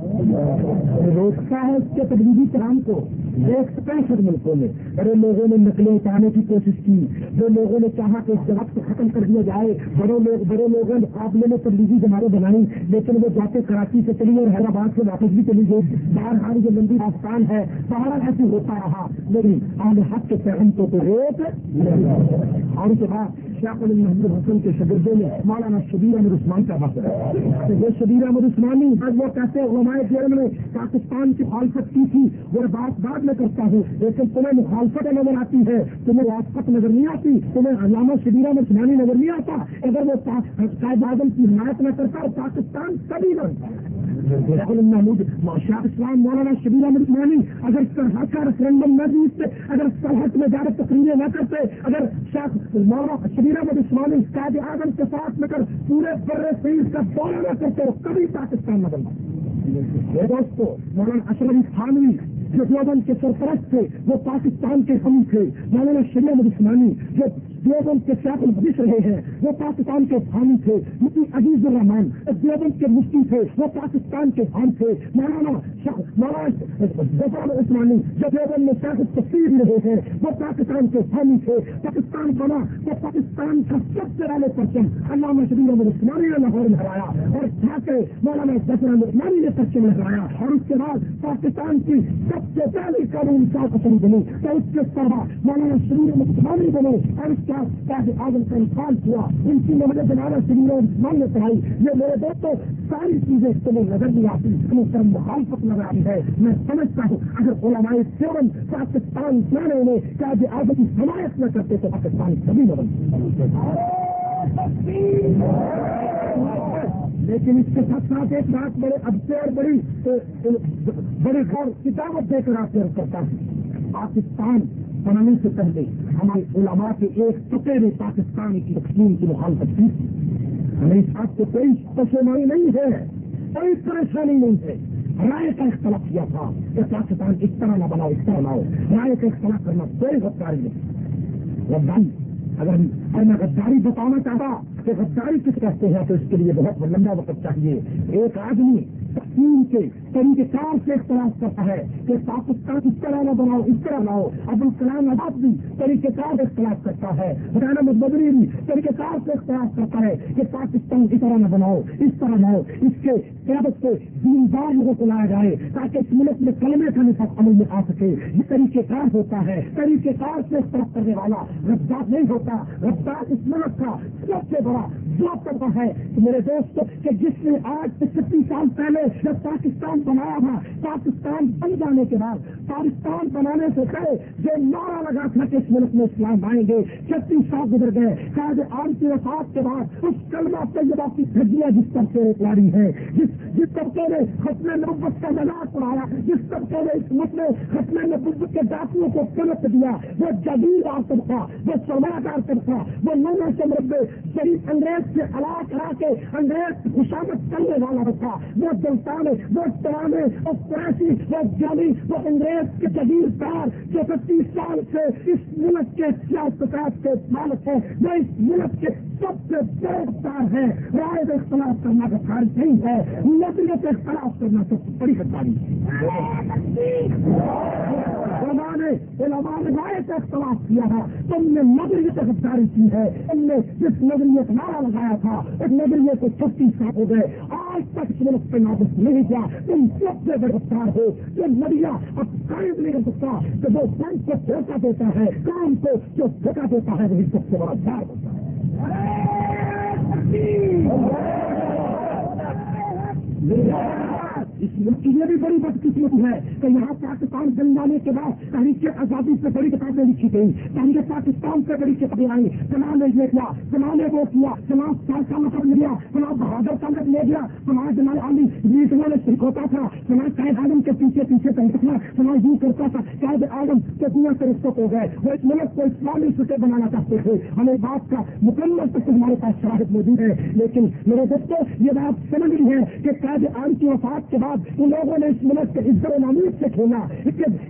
روکتا ہے اس کے تبلیغی کام کو۔ ایک سو پینسٹھ ملکوں میں۔ بڑے لوگوں نے نقلیں اتارنے کی کوشش کی۔ جو لوگوں نے چاہا کہ اس جماعت کو ختم کر دیا جائے، بڑے لوگ، بڑے لوگوں نے مقابلے میں تبلیغی جماعتیں بنائی لیکن وہ جاتے کراچی سے چلی اور حیدرآباد سے واپس بھی چلی گئی۔ باہر ہماری جو لمبی آستان ہے۔ باہر ایسی ہوتا رہا، لیکن آج حق کے پیغم کو تو ریت اور اس کے بعد شیخ علی محمد حسن کے شگردے میں مولانا شبیر احمد عثمان کا وقت۔ ہے وہ شبیر احمد عثمانی آج وہ کہتے ہیں، علماء جرم نے پاکستان کی مخالفت کی تھی، وہ بات بعد میں کرتا ہوں، لیکن تمہیں مخالفت نظر آتی ہے، تمہیں واسفت نظر نہیں آتی، تمہیں علامہ شبیر احمد عثمانی نظر نہیں آتا۔ اگر وہ قائد اعظم کی حمایت نہ کرتا اور پاکستان کبھی نہ بنتا محمود شاہ اسلام مولانا شبیر احمد عثمانی اگر سرحد کا ریفرنڈم نہ جیتتے اگر سرحد میں جا تقریریں نہ کرتے، اگر شاہ مولانا شبیر احمد عثمانی قائد اعظم کے ساتھ میں کر پورے بر سعید کا دورہ نہ کرتے کبھی پاکستان نہ بنتا۔ دوستو، مولانا اشرف خانوی، جو دیوبند کے سرپرست تھے، وہ پاکستان کے ہم تھے، مولانا شریع احمد عثمانی جو دیوبند کے سیاق الحدیث رہے ہیں، وہ پاکستان کے حامی تھے، مفتی عزیز الرحمان دیوبند کے مفتی تھے، وہ پاکستان کے حام تھے۔ مولانا مولانا ظفر عثمانی، جو دیوبند میں سیاق تصویر رہے ہیں، وہ پاکستان کے حامی تھے۔ پاکستان بنا تو پاکستان کا سب سے پہلے پرچم علامہ شبیر احمد عثمانی نے لاہور لہرایا اور جا کے مولانا ظفر عثمانی نے پرچم لہرایا اور اس کے بعد پاکستان کی سب سے پہلی قانون کا پسند بنی تو اس کے طرح مولانا شبیر احمد عثمانی بنے اور اس کے کا تاکہ آگے کا انسان کیا ان کی مجھے بنانا شبیر عثمان نے پڑھائی یہ میرے دوستوں، ساری چیزیں اس تمہیں نظر نہیں آتی۔ ہمیں سر مخالفت نظر آتی ہے۔ میں سمجھتا ہوں، اگر علماء سیون پاکستان جانے میں تاج آگے کی حمایت نہ کرتے تو پاکستان کبھی نہ بنتے لیکن اس کے ساتھ ساتھ ایک بات بڑے ابتے اور بڑی بڑی غور کتابت دے کر آپ کرتا ہوں۔ پاکستان بنانے سے پہلے ہمارے علماء کے ایک ٹکے نے پاکستان کی تقسیم کی مخالفت کی تھی۔ ہمیں اس بات کو کوئی پشمانی نہیں ہے، کوئی پریشانی نہیں ہے۔ رائے کا اختلاف کیا تھا کہ پاکستان اس طرح نہ بناؤ، اس طرح بناؤ رائے کا اختلاف کرنا کوئی غداری نہیں۔ غداری اگر میں غداری بتانا چاہتا کہ غداری کس کہتے ہیں تو اس کے لیے بہت لمبا وقت چاہیے؟ ایک آدمی تقسیم کے طریقے کار سے اختلاف کرتا ہے کہ پاکستان اس طرح نہ بناؤ، اس طرح لاؤ ابو الکلام آباد بھی طریقہ کار سے اختلاف کرتا ہے۔ حسین بدری بھی طریقہ کار سے اختلاف کرتا ہے کہ پاکستان کی طرح نہ بناؤ، اس طرح لاؤ اس کے قیادت سے دیندار لوگوں کو لایا جائے تاکہ اس ملک میں کلمے کا نصف عمل میں آ سکے۔ یہ طریقہ کار ہوتا ہے۔ طریقہ کار سے اختلاف کرنے والا رفتار نہیں ہوتا۔ رفتار اس ملک کا سب سے بڑا جو کرتا ہے کہ میرے دوست کہ جس نے آج سے چھتیس سال پہلے جب پاکستان بنایا تھا، پاکستان بن جانے کے بعد، پاکستان بنانے سے پہلے جو نعرہ لگا تھا کہ اس ملک میں اسلام آئیں گے چھتیس سال گزر گئے شاید آج کی وفات کے بعد اس کلمہ طیبہ کی دھجیاں جس طبقے نے پڑی ہے جس جس طبقے نے ختم نبت کا مذاق اڑایا جس طبقے نے اس مت میں ختم نبت کے ڈاکوؤں کو پلٹ دیا، وہ جدید آرتر تھا وہ سرمایہ کار تھا وہ نو سے مربے شریف انگریز سے الا کرا کے انگریز خوشامت کرنے والا تھا وہ دلتانے، وہ ترانے وہ قریشی وہ جالی، وہ انگریز کے جدید کار جو پچیس سال سے اس ملک کے سیاست کے مالک ہے، وہ اس ملک کے سب سے بڑے کار ہے رائے کا اختلاف کرنا کا خارج نہیں ہے نظریت اختلاف کرنا سب سے بڑی غداری ہے۔ علماء نے رائے کا اختلاف کیا ہے، تم نے نظریت غداری کی ہے۔ تم نے جس نظریے نعرہ لگایا تھا اس نظریے کو چھتیس سال ہو گئے۔ آج تک اس ملک پہ نافذ نہیں کیا۔ تم سب سے گرفتار ہو۔ یہ نظریہ اب قائم نہیں کر سکتا کہ جو بینک کو دھوکہ دیتا ہے کام کو جو دھوکہ دیتا ہے وہی سب سے بڑا دار ہوتا ہے۔ اس ملک کی یہ بھی بڑی بدقسمت ہے کہ یہاں پاکستان بن جانے کے بعد تاریخ آزادی سے بڑی کتابیں لکھی گئی تاریخ پاکستان سے بڑی کتابیں آئی فلاں نے یہ کیا فلاں نے وہ کیا فلاں سال کا مطلب لے گیا فلاں بہادر کا مطلب لے گیا فلاں جناب علی میٹنگوں نے شرک تھا فلاں قید عالم کے پیچھے پیچھے چلتا تھا فلاں یوں کرتا تھا قید عالم کے دنیا سے رشتوں ہو گئے۔ وہ اس ملک کو اسلامی سطح بنانا چاہتے تھے۔ ہمیں بات کا مکمل تک ہمارے پاس شراہد موجود ہے لیکن میرے دوستوں یہ بات سمجھ رہی ہے کہ قید عالم کی وفات کے بعد ان لوگوں نے اس ملک کے عزت و نامید سے کھیلا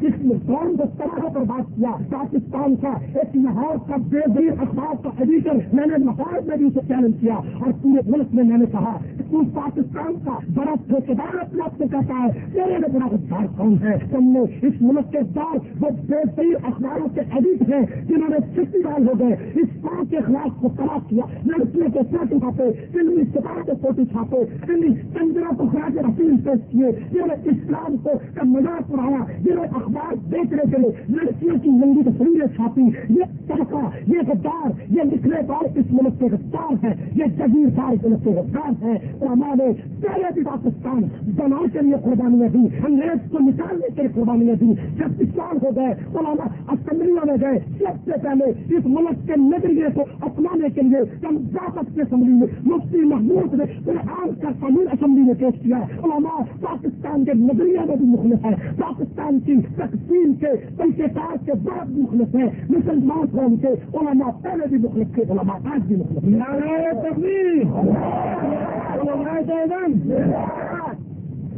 اس قوم کو تباہ پر بات کیا۔ پاکستان کا ایک لاہور کا بے دیر اخبار کا ایڈیٹر میں نے مفاد میں بھی اسے چیلنج کیا اور پورے ملک میں میں نے کہا کہ پاکستان کا بڑا ٹھیکیدار اپنے آپ سے کہتا ہے، میرے بڑا ادار کون ہے؟ تم نے اس ملک کے دار وہ بے دیر اخباروں کے ایڈیٹ ہیں جنہوں نے چھٹی ڈال ہو گئے۔ اس قوم کے خلاف کو تباہ کیا، لڑکیوں کے فوٹو چھاپے، فلمی ستاروں کے فوٹو چھاپے، فلمی تنجروں کو خراج رسیم پیش کیے، جنہوں نے اسلام کو کا مذاق اڑایا جنہوں نے اخبار بیچنے کے لیے لڑکیوں کی لمبی تصویریں چھاپی۔ یہ طبقہ، یہ غدار، یہ لکھنے دار اس ملک کے غدار ہے یہ جگیر دار اس ملک کے غدار ہے اور ہمارے پہلے بھی پاکستان بنانے کے لیے قربانیاں دی انگریز کو نکالنے کے لیے قربانیاں دی جب اسلام ہو گئے مولانا اسمبلیوں میں گئے، سب سے پہلے اس ملک کے نظریے کو اپنانے کے لیے ہم واپس کے اسمبلی میں مفتی محمود نے قرآن کا قانون اسمبلی میں پیش کیا۔ علماء پاکستان کے نظریے میں بھی مخلف ہے پاکستان کی تقسیم کے طریقے کار کے بعد مخلف ہے مسلمان قوم کے علماء پہلے بھی مخلف تھے علماء آج بھی مخلف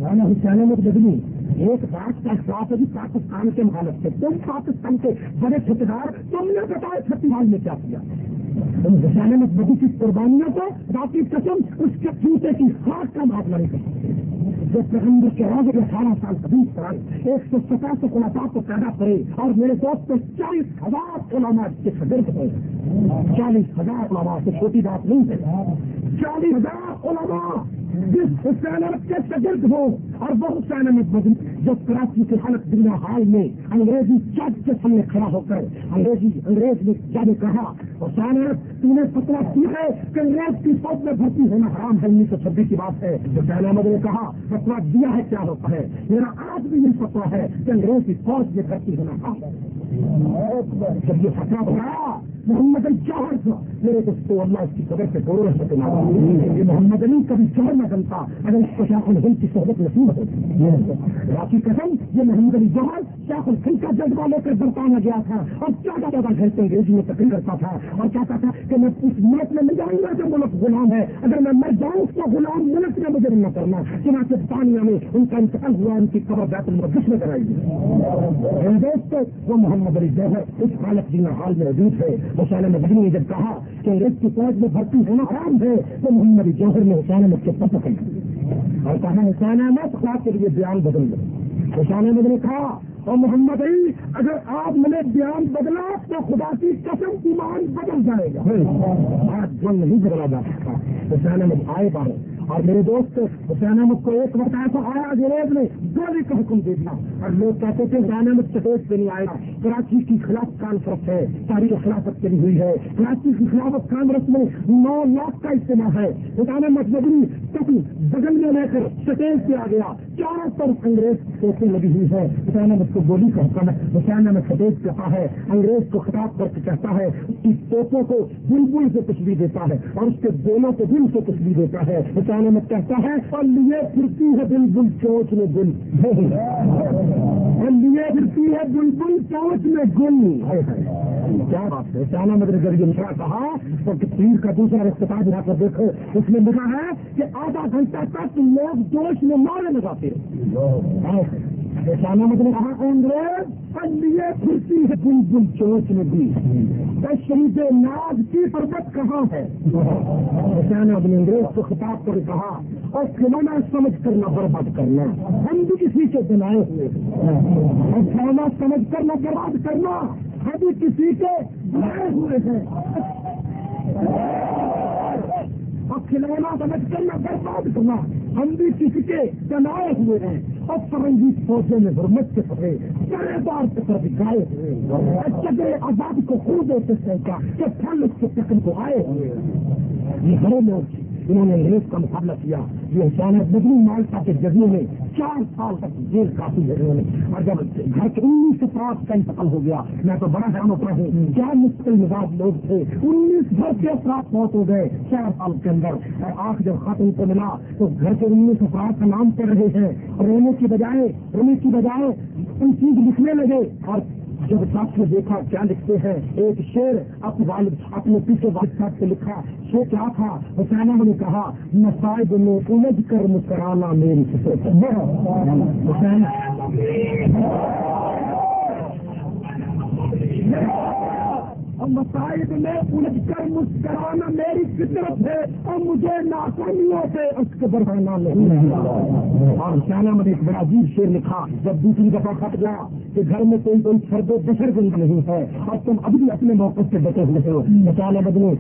رانا حسین احمد بدنی ایک بات کا احساس ہے پاکستان کے مخالف تھے۔ تم پاکستان کے بڑے ٹھیکیدار تم نے بتایا چھتی مال میں کیا کیا۔ تم حسین بدی کی قربانیوں کو باقی قسم اس کے جوتے کی خاک کا معاملہ نہیں کر جو پیغمبر کے روز کے اٹھارہ سال حدیث سال ایک سو ستاس علماء کو پیدا کرے اور میرے دوست چالیس ہزار علماء کے خدر ہوئے چالیس ہزار علماء سے چھوٹی بات نہیں ہے۔ چالیس ہزار علماء، جس حسین کے شگرد ہو اور وہ حسین احمد بدن جو کراچی کے حالت دنیا حال میں انگریزی جج کے سامنے کھڑا ہو کر انگریزی، انگریز نے جب کہا، حسین تم نے فتوا کی ہے کہ انگریز کی فوج میں بھرتی ہونا حرام ہے، انیس سو چھبیس کی بات ہے۔ حسین احمد نے کہا فتوا دیا ہے، کیا ہوتا ہے؟ میرا آج بھی یہ فتوا ہے کہ انگریز کی فوج میں بھرتی ہونا حرام ہے۔ جب یہ فتوا بنایا محمد علی جوہر تھا۔ میرے کو تو اللہ اس کی قدر سے دور رہ سکے یہ محمد علی کبھی جوہر نہ بنتا، اگر اس کو شاخ الہند کی صحبت نصیب ہوتی۔ باقی قسم، یہ محمد علی جوہر شاخ الہند کا جذبہ لے کر برطانیہ گیا تھا اور چودہ چودہ گھنٹے انگریزی میں تقریر کرتا تھا اور کہتا تھا کہ میں اس ملک میں نہیں جاؤں گا جو ملک غلام ہے۔ اگر میں مر جاؤں تو غلام ملک میں مجھے نہ کرنا چنانچہ برطانیہ میں ان کا انتقال ہوا، ان کی قبر بیت المقدس میں کرائی گئی۔ دوست وہ محمد علی جوہر اس حالت جینا حال میں موجود ہے حسین مدنی نے جب کہا کہ انگریز کی فوج میں بھرتی ہونا حرام ہے تو محمد جوہر نے حسین احمد کے پتہ کہی اور کہا حسین احمد خلاف کے لیے بیان بدل دو۔ حسین احمد نے کہا اور محمد علی اگر آپ نے بیان بدلا تو خدا کی قسم ایمان بدل جائے گا۔ آج جو نہیں بدلا جا سکتا۔ حسین احمد آئے بارے اور میرے دوست حسین احمد کو ایک وقت ایسا آیا انگریز نے گولی کا حکم دے دیا۔ اور لوگ کہتے تھے حسین احمد سٹیج پہ نہیں آئے گا۔ کراچی کی خلاف کانفرنس ہے، تاریخ خلافت چلی ہوئی ہے۔ کراچی کی خلافت کانگریس میں نو لاکھ کا اجتماع ہے۔ حسین احمد مدنی کبھی بغل میں لے کر سٹیج پہ آ گیا۔ چاروں طرف انگریز سوچنے لگی ہوئی ہے۔ حسین احمد کو گولی کا حکم ہے۔ حسین احمد سٹیج پہ آ ہے۔ انگریز کو خطاب کر کے کہتا ہے، اس توپوں کو بلبل سے تشریح دیتا ہے اور اس کے دونوں کو دل سے تشریح دیتا ہے۔ حسین احمد کہتا ہے اور لیے پھرتی ہے بالکل چوچ میں گل. اور لیے پھرتی ہے بالکل چوچ میں گل۔ کیا بات ہے؟ حسین احمد نے جب یہ کہا، تو پیر کا دوسرا رفتار جا کر دیکھو، اس میں لکھا ہے کہ آدھا گھنٹہ تک لوگ جوش میں مارے لگاتے ہیں۔ حسین احمد نے کہا انگریز لیے پھرتی ہے بلبل چوچ میں دی شریف ناز کی پربت کہاں ہے؟ حسین احمد نے انگریز کو خطاب کر کہا، اور کھلونا سمجھ کر نہ برباد کرنا۔ ہم بھی کسی سے بنائے ہوئے اور کھلونا سمجھ کر نہ برباد کرنا۔ ہم بھی کسی کے بنائے ہوئے ہیں۔ اور کھلونا سمجھ کر نہ برباد کرنا۔ ہم بھی کسی کے چلائے ہوئے ہیں۔ اور فرنگی فوجوں میں حرمت کے پڑے چڑے بار کے طرف گائے ہوئے چگے آزاد کو خود دیتے سہتا کہ پھل اس کے چکن کو آئے ہوئے یہ ہر لوگ انہوں نے انگریز کا مقابلہ کیا یہ حسین بدنی مالٹا کے جگہ میں چار سال تک جیل کافی ہے انہوں نے۔ اور جب گھر کے انیس افراد کا انتقال ہو گیا، میں تو بڑا حیران ہوتا ہوں، کیا مشکل مزاج لوگ تھے؟ انیس گھر کے افراد بہت ہو گئے چار سال کے اندر۔ اور آنکھ جب خاتون کو ملا، تو گھر کے انیس افراد کا نام پڑھ رہے ہیں۔ رونے کی بجائے، رونے کی بجائے ان چیز لکھنے لگے اور جب ساتھ نے دیکھا کیا لکھتے ہیں ایک شیر اپنے والد اپنے پیچھے والد صاحب سے لکھا شیر کیا تھا؟ حسینہ نے کہا مسائب میں الجھ کر مسکرانا میری حسین اور مسائب میں الجھ کر مسکرانا میری فطرت ہے اور مجھے ناکامیوں سے اس کے بڑھانا نہیں اور حسینہ نے ایک بڑا عجیب شیر لکھا، جب دوسری دفعہ پھٹ گیا کہ گھر میں کوئی کوئی فرد و بشر گند نہیں ہے، اور تم ابھی اپنے موقع سے بچے ہوئے ہو۔ حسین احمد نے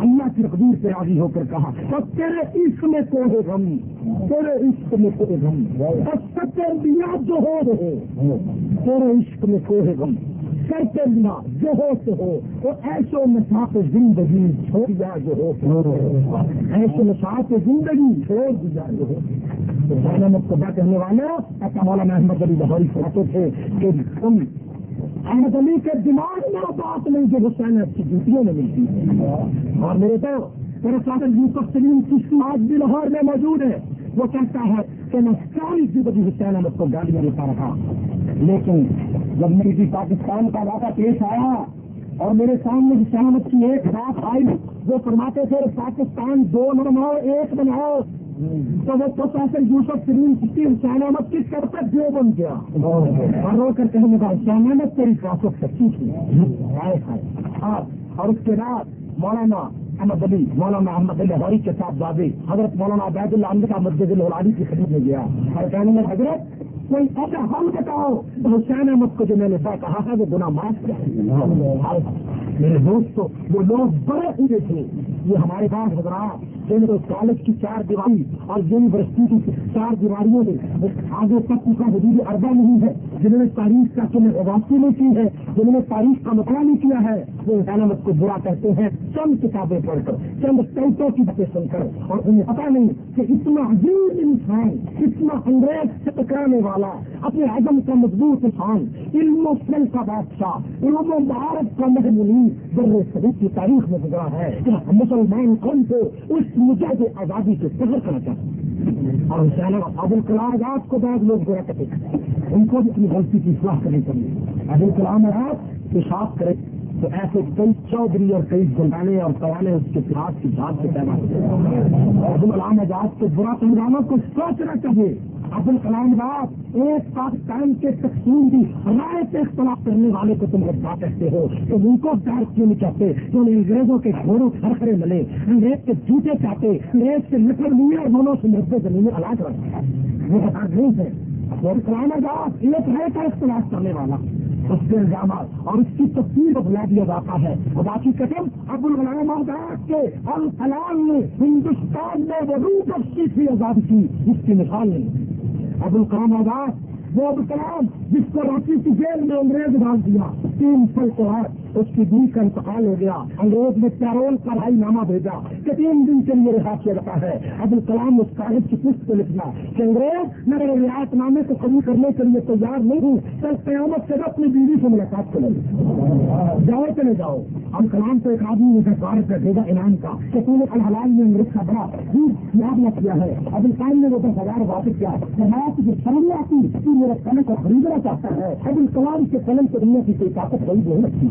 اللہ کی تقدیر سے راضی ہو کر کہا اور تیرے عشق میں کوئی غم، تیرے عشق میں کوئی غم اور سچے دیا جو ہو رہے تیرے عشق میں کوئی غم۔ کرتے جو ہو تو ہو۔ تو ایسو مساف زندگی چھوڑ دیا جو ہو ایسے مساف زندگی چھوڑ دیا جو ہو۔ محمد کو کہنے والے ایسا مولانا احمد علی لاہوری کہتے تھے کہ تم احمد علی کے دماغ میں بات نہیں جو حسین کی ڈیوٹیوں میں ملتی ہے۔ اور میرے تو میرے ساتھ یوسف سلیم کی آج بھی لاہور میں موجود ہے۔ وہ کہتا ہے کہ میں چالیس فیصدی حسین احمد کو گاڑیاں دیتا رہا۔ لیکن جب میری پاکستان کا واقعہ پیش آیا اور میرے سامنے حسین احمد کی ایک بات آئی وہ فرماتے تھے پاکستان دو نہ بناؤ ایک بناؤ، تو وہ پروفیسر یوسف سلیم کی حسین احمد کی کب تک جو بن گیا۔ اور رو کر کہنے کا حسین احمد تیری فاصل سچی تھی اور اس کے بعد مولانا احمد علی، مولانا احمد علی ہری کے ساتھ زادے حضرت مولانا عبید اللہ کا مسجد العلی کی خدمت میں گیا۔ اور کہنے میں، حضرت، کوئی ایسا حل بتاؤ، تو حسین احمد کو جو میں نے کہا ہے، وہ گنا معاف کیا میرے دوست وہ لوگ بڑے ہوئے تھے۔ یہ ہمارے پاس حضرات جن کو کالج کی چار دیواری اور یونیورسٹی کی چار دیواریوں میں آگے تک کا حدود اربا نہیں ہے۔ جنہوں نے تاریخ کا تمہیں واپسی نہیں کی ہے، جنہوں نے تاریخ کا مطالعہ نہیں کیا ہے، وہ حسین کو برا کہتے ہیں۔ چند کتابیں پڑھ کر، چند ٹینٹوں کی باتیں سن کر، اور انہیں پتا نہیں کہ اتنا عظیم انسان، اتنا انگریز سے ٹکرانے والا، اپنے عدم کا مضبوط انسان، علم و فن کا بادشاہ، علم و مہارت کا محمولی در صدیق کی تاریخ میں گزرا ہے کہ مسلمان قوم کو اس مجاہد آزادی سے سفر کرنا چاہتے ہیں۔ اور حسین ابو کلام آزاد کو بعد لوگ برا کرتے ہیں۔ ان کو بھی اپنی غلطی کی اصلاح کرنی چاہیے۔ ابو الکلام آزاد پیشاب کرے۔ تو ایسے کئی چودھری اور کئی گنڈانے اور سوانے اس کے اتحاد کی جات سے پیدا ہوتے ہیں۔ آزاد کو برا سمجھانا کو سوچنا چاہیے۔ ابو الکلام آزاد ایک پاکستان کے تقسیم کی رائے سے اختلاف کرنے والے کو تم غدار کہتے ہو۔ تو ان کو دار کیوں نہیں چاہتے؟ تو انگریزوں کے گھوڑوں ہر کھڑے ملے، انگریز کے جوتے چاہتے، انگریز کے نکل لیے اور دونوں سے مرد زمین علاج رکھتے وہ بتا نہیں ہے۔ ابو الکلام آزاد ایک رائے کا اختلاف کرنے والا۔ اس کے الزامات اور اس کی تفصیل کو بلا دیا جاتا ہے۔ باقی قسم ابو الغلام آزاد کے الکلام نے ہندوستان میں وہ روح بخشی تھی آزاد کی، اس کی مثال نہیں۔ ابو الکلام آزاد وہ ابو کلام جس کو راکی کی جیل میں انگریز ڈال دیا، تین سو کو بعد اس کی دن کا انتقال ہو گیا، انگریز نے پیرول کا بھائی نامہ بھیجا۔ کہ تین دن کے لیے رہا کیا جاتا ہے۔ ابو الکلام اس کاغذ کی پشت کو لکھنا کہ انگریز میرے رعایت نامے کو قبول کرنے کے لیے تیار نہیں ہوں، کل قیامت سے اپنی بیوی سے ملاقات کریں جاؤ چلے جاؤ۔ ابو کلام کو ایک آدمی نے سرکار سے بھیجا انعام کا کہ تم نے الحلال میں انگریز کا بڑا یاد نہ کیا ہے۔ ابو الکلام نے وہ دس ہزار واپس کیا۔ جماعت جو سمجھ آتی کہ میرے قلم کو خریدنا چاہتا ہے۔ ابو الکلام کے قلم سے دنیا کی کوئی طاقت خرید نہیں رکھتی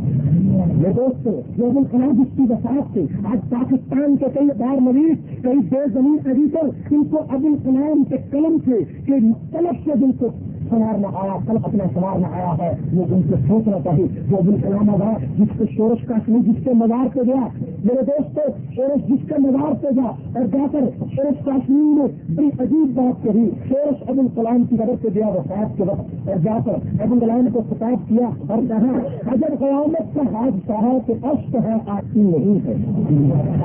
یہ دوست جو ابو اس کی وساعت سے۔ آج پاکستان کے کئی بار مریض، کئی بے زمین ایڈیٹر ان کو ابو الکلام کے قلم سے طلب سے دل کو سنوارنا آیا کل اپنا سنوارنا آیا ہے وہ ان سے سوچنا چاہیے جو ابن کلام آگا جس کے شورش کا جس کے مزار پہ گیا۔ میرے دوست شورش جس کے مزار پہ گیا، اور جا کر شورش کاشمیر نے بڑی عجیب بات کہی۔ شورش ابن کلام کی طرف سے گیا وفات کے وقت، اور جا کر ابن کلام کو خطاب کیا، اور کہا، اگر قیامت کا حادثہ ہے کہ اشک ہے آستی نہیں ہے۔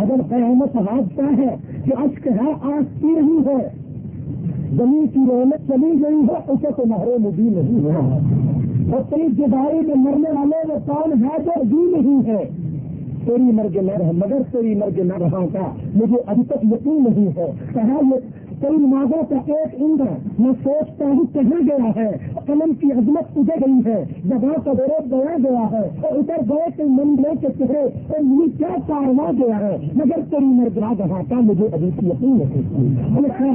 اگر قیامت حادثہ ہے کہ اشک ہے آستی نہیں ہے۔ زمین کی رونق چلی گئی ہے، اسے تو محروم بھی نہیں ہوا اور تیری میں مرنے والے وہ کون ہے جو بھی نہیں ہے؟ تیری مرگ نہ رہ، مگر تیری مرگ نہ رہا کا مجھے ابھی تک یقین نہیں ہے۔ کہا یہ کئی نمازوں کا ایک اندر میں سوچتا ہوں کہاں گیا ہے؟ قلم کی عظمت اجے گئی ہے جگہ کا دور گیا گیا ہے، اور ادھر گئے کہ منڈلے کے چہرے اور مجھے کیا کارواں گیا ہے۔ مگر تیری مرگ نہ رہا کا مجھے ابھی یقین نہیں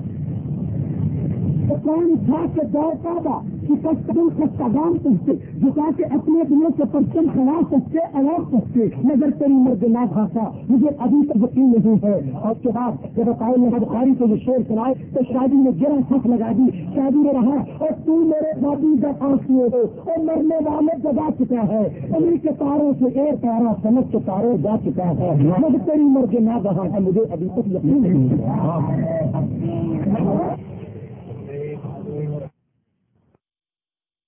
کون تھا کہ دور پادا قدم سکتے جھکا کے اپنے دلوں سے پرچم کھڑا سکتے اڑ سکتے مگر تیری مرد نہ بھاشا مجھے ابھی تک یقین نہیں ہے۔ اور اس کے بعد جب بتاؤ نے بخاری کو یہ شور سنائے، تو شادی نے گرا سخت لگا دی۔ شادی میں رہا اور تو میرے شادی کا پاس ہوئے ہو اور مرنے والے جگا چکا ہے۔ امریک کے تاروں سے ایک تارا سمجھ کے تاروں جا چکا ہے۔ مگر تیری مرد نہ بہا ہے مجھے ابھی تک یقین نہیں ہے۔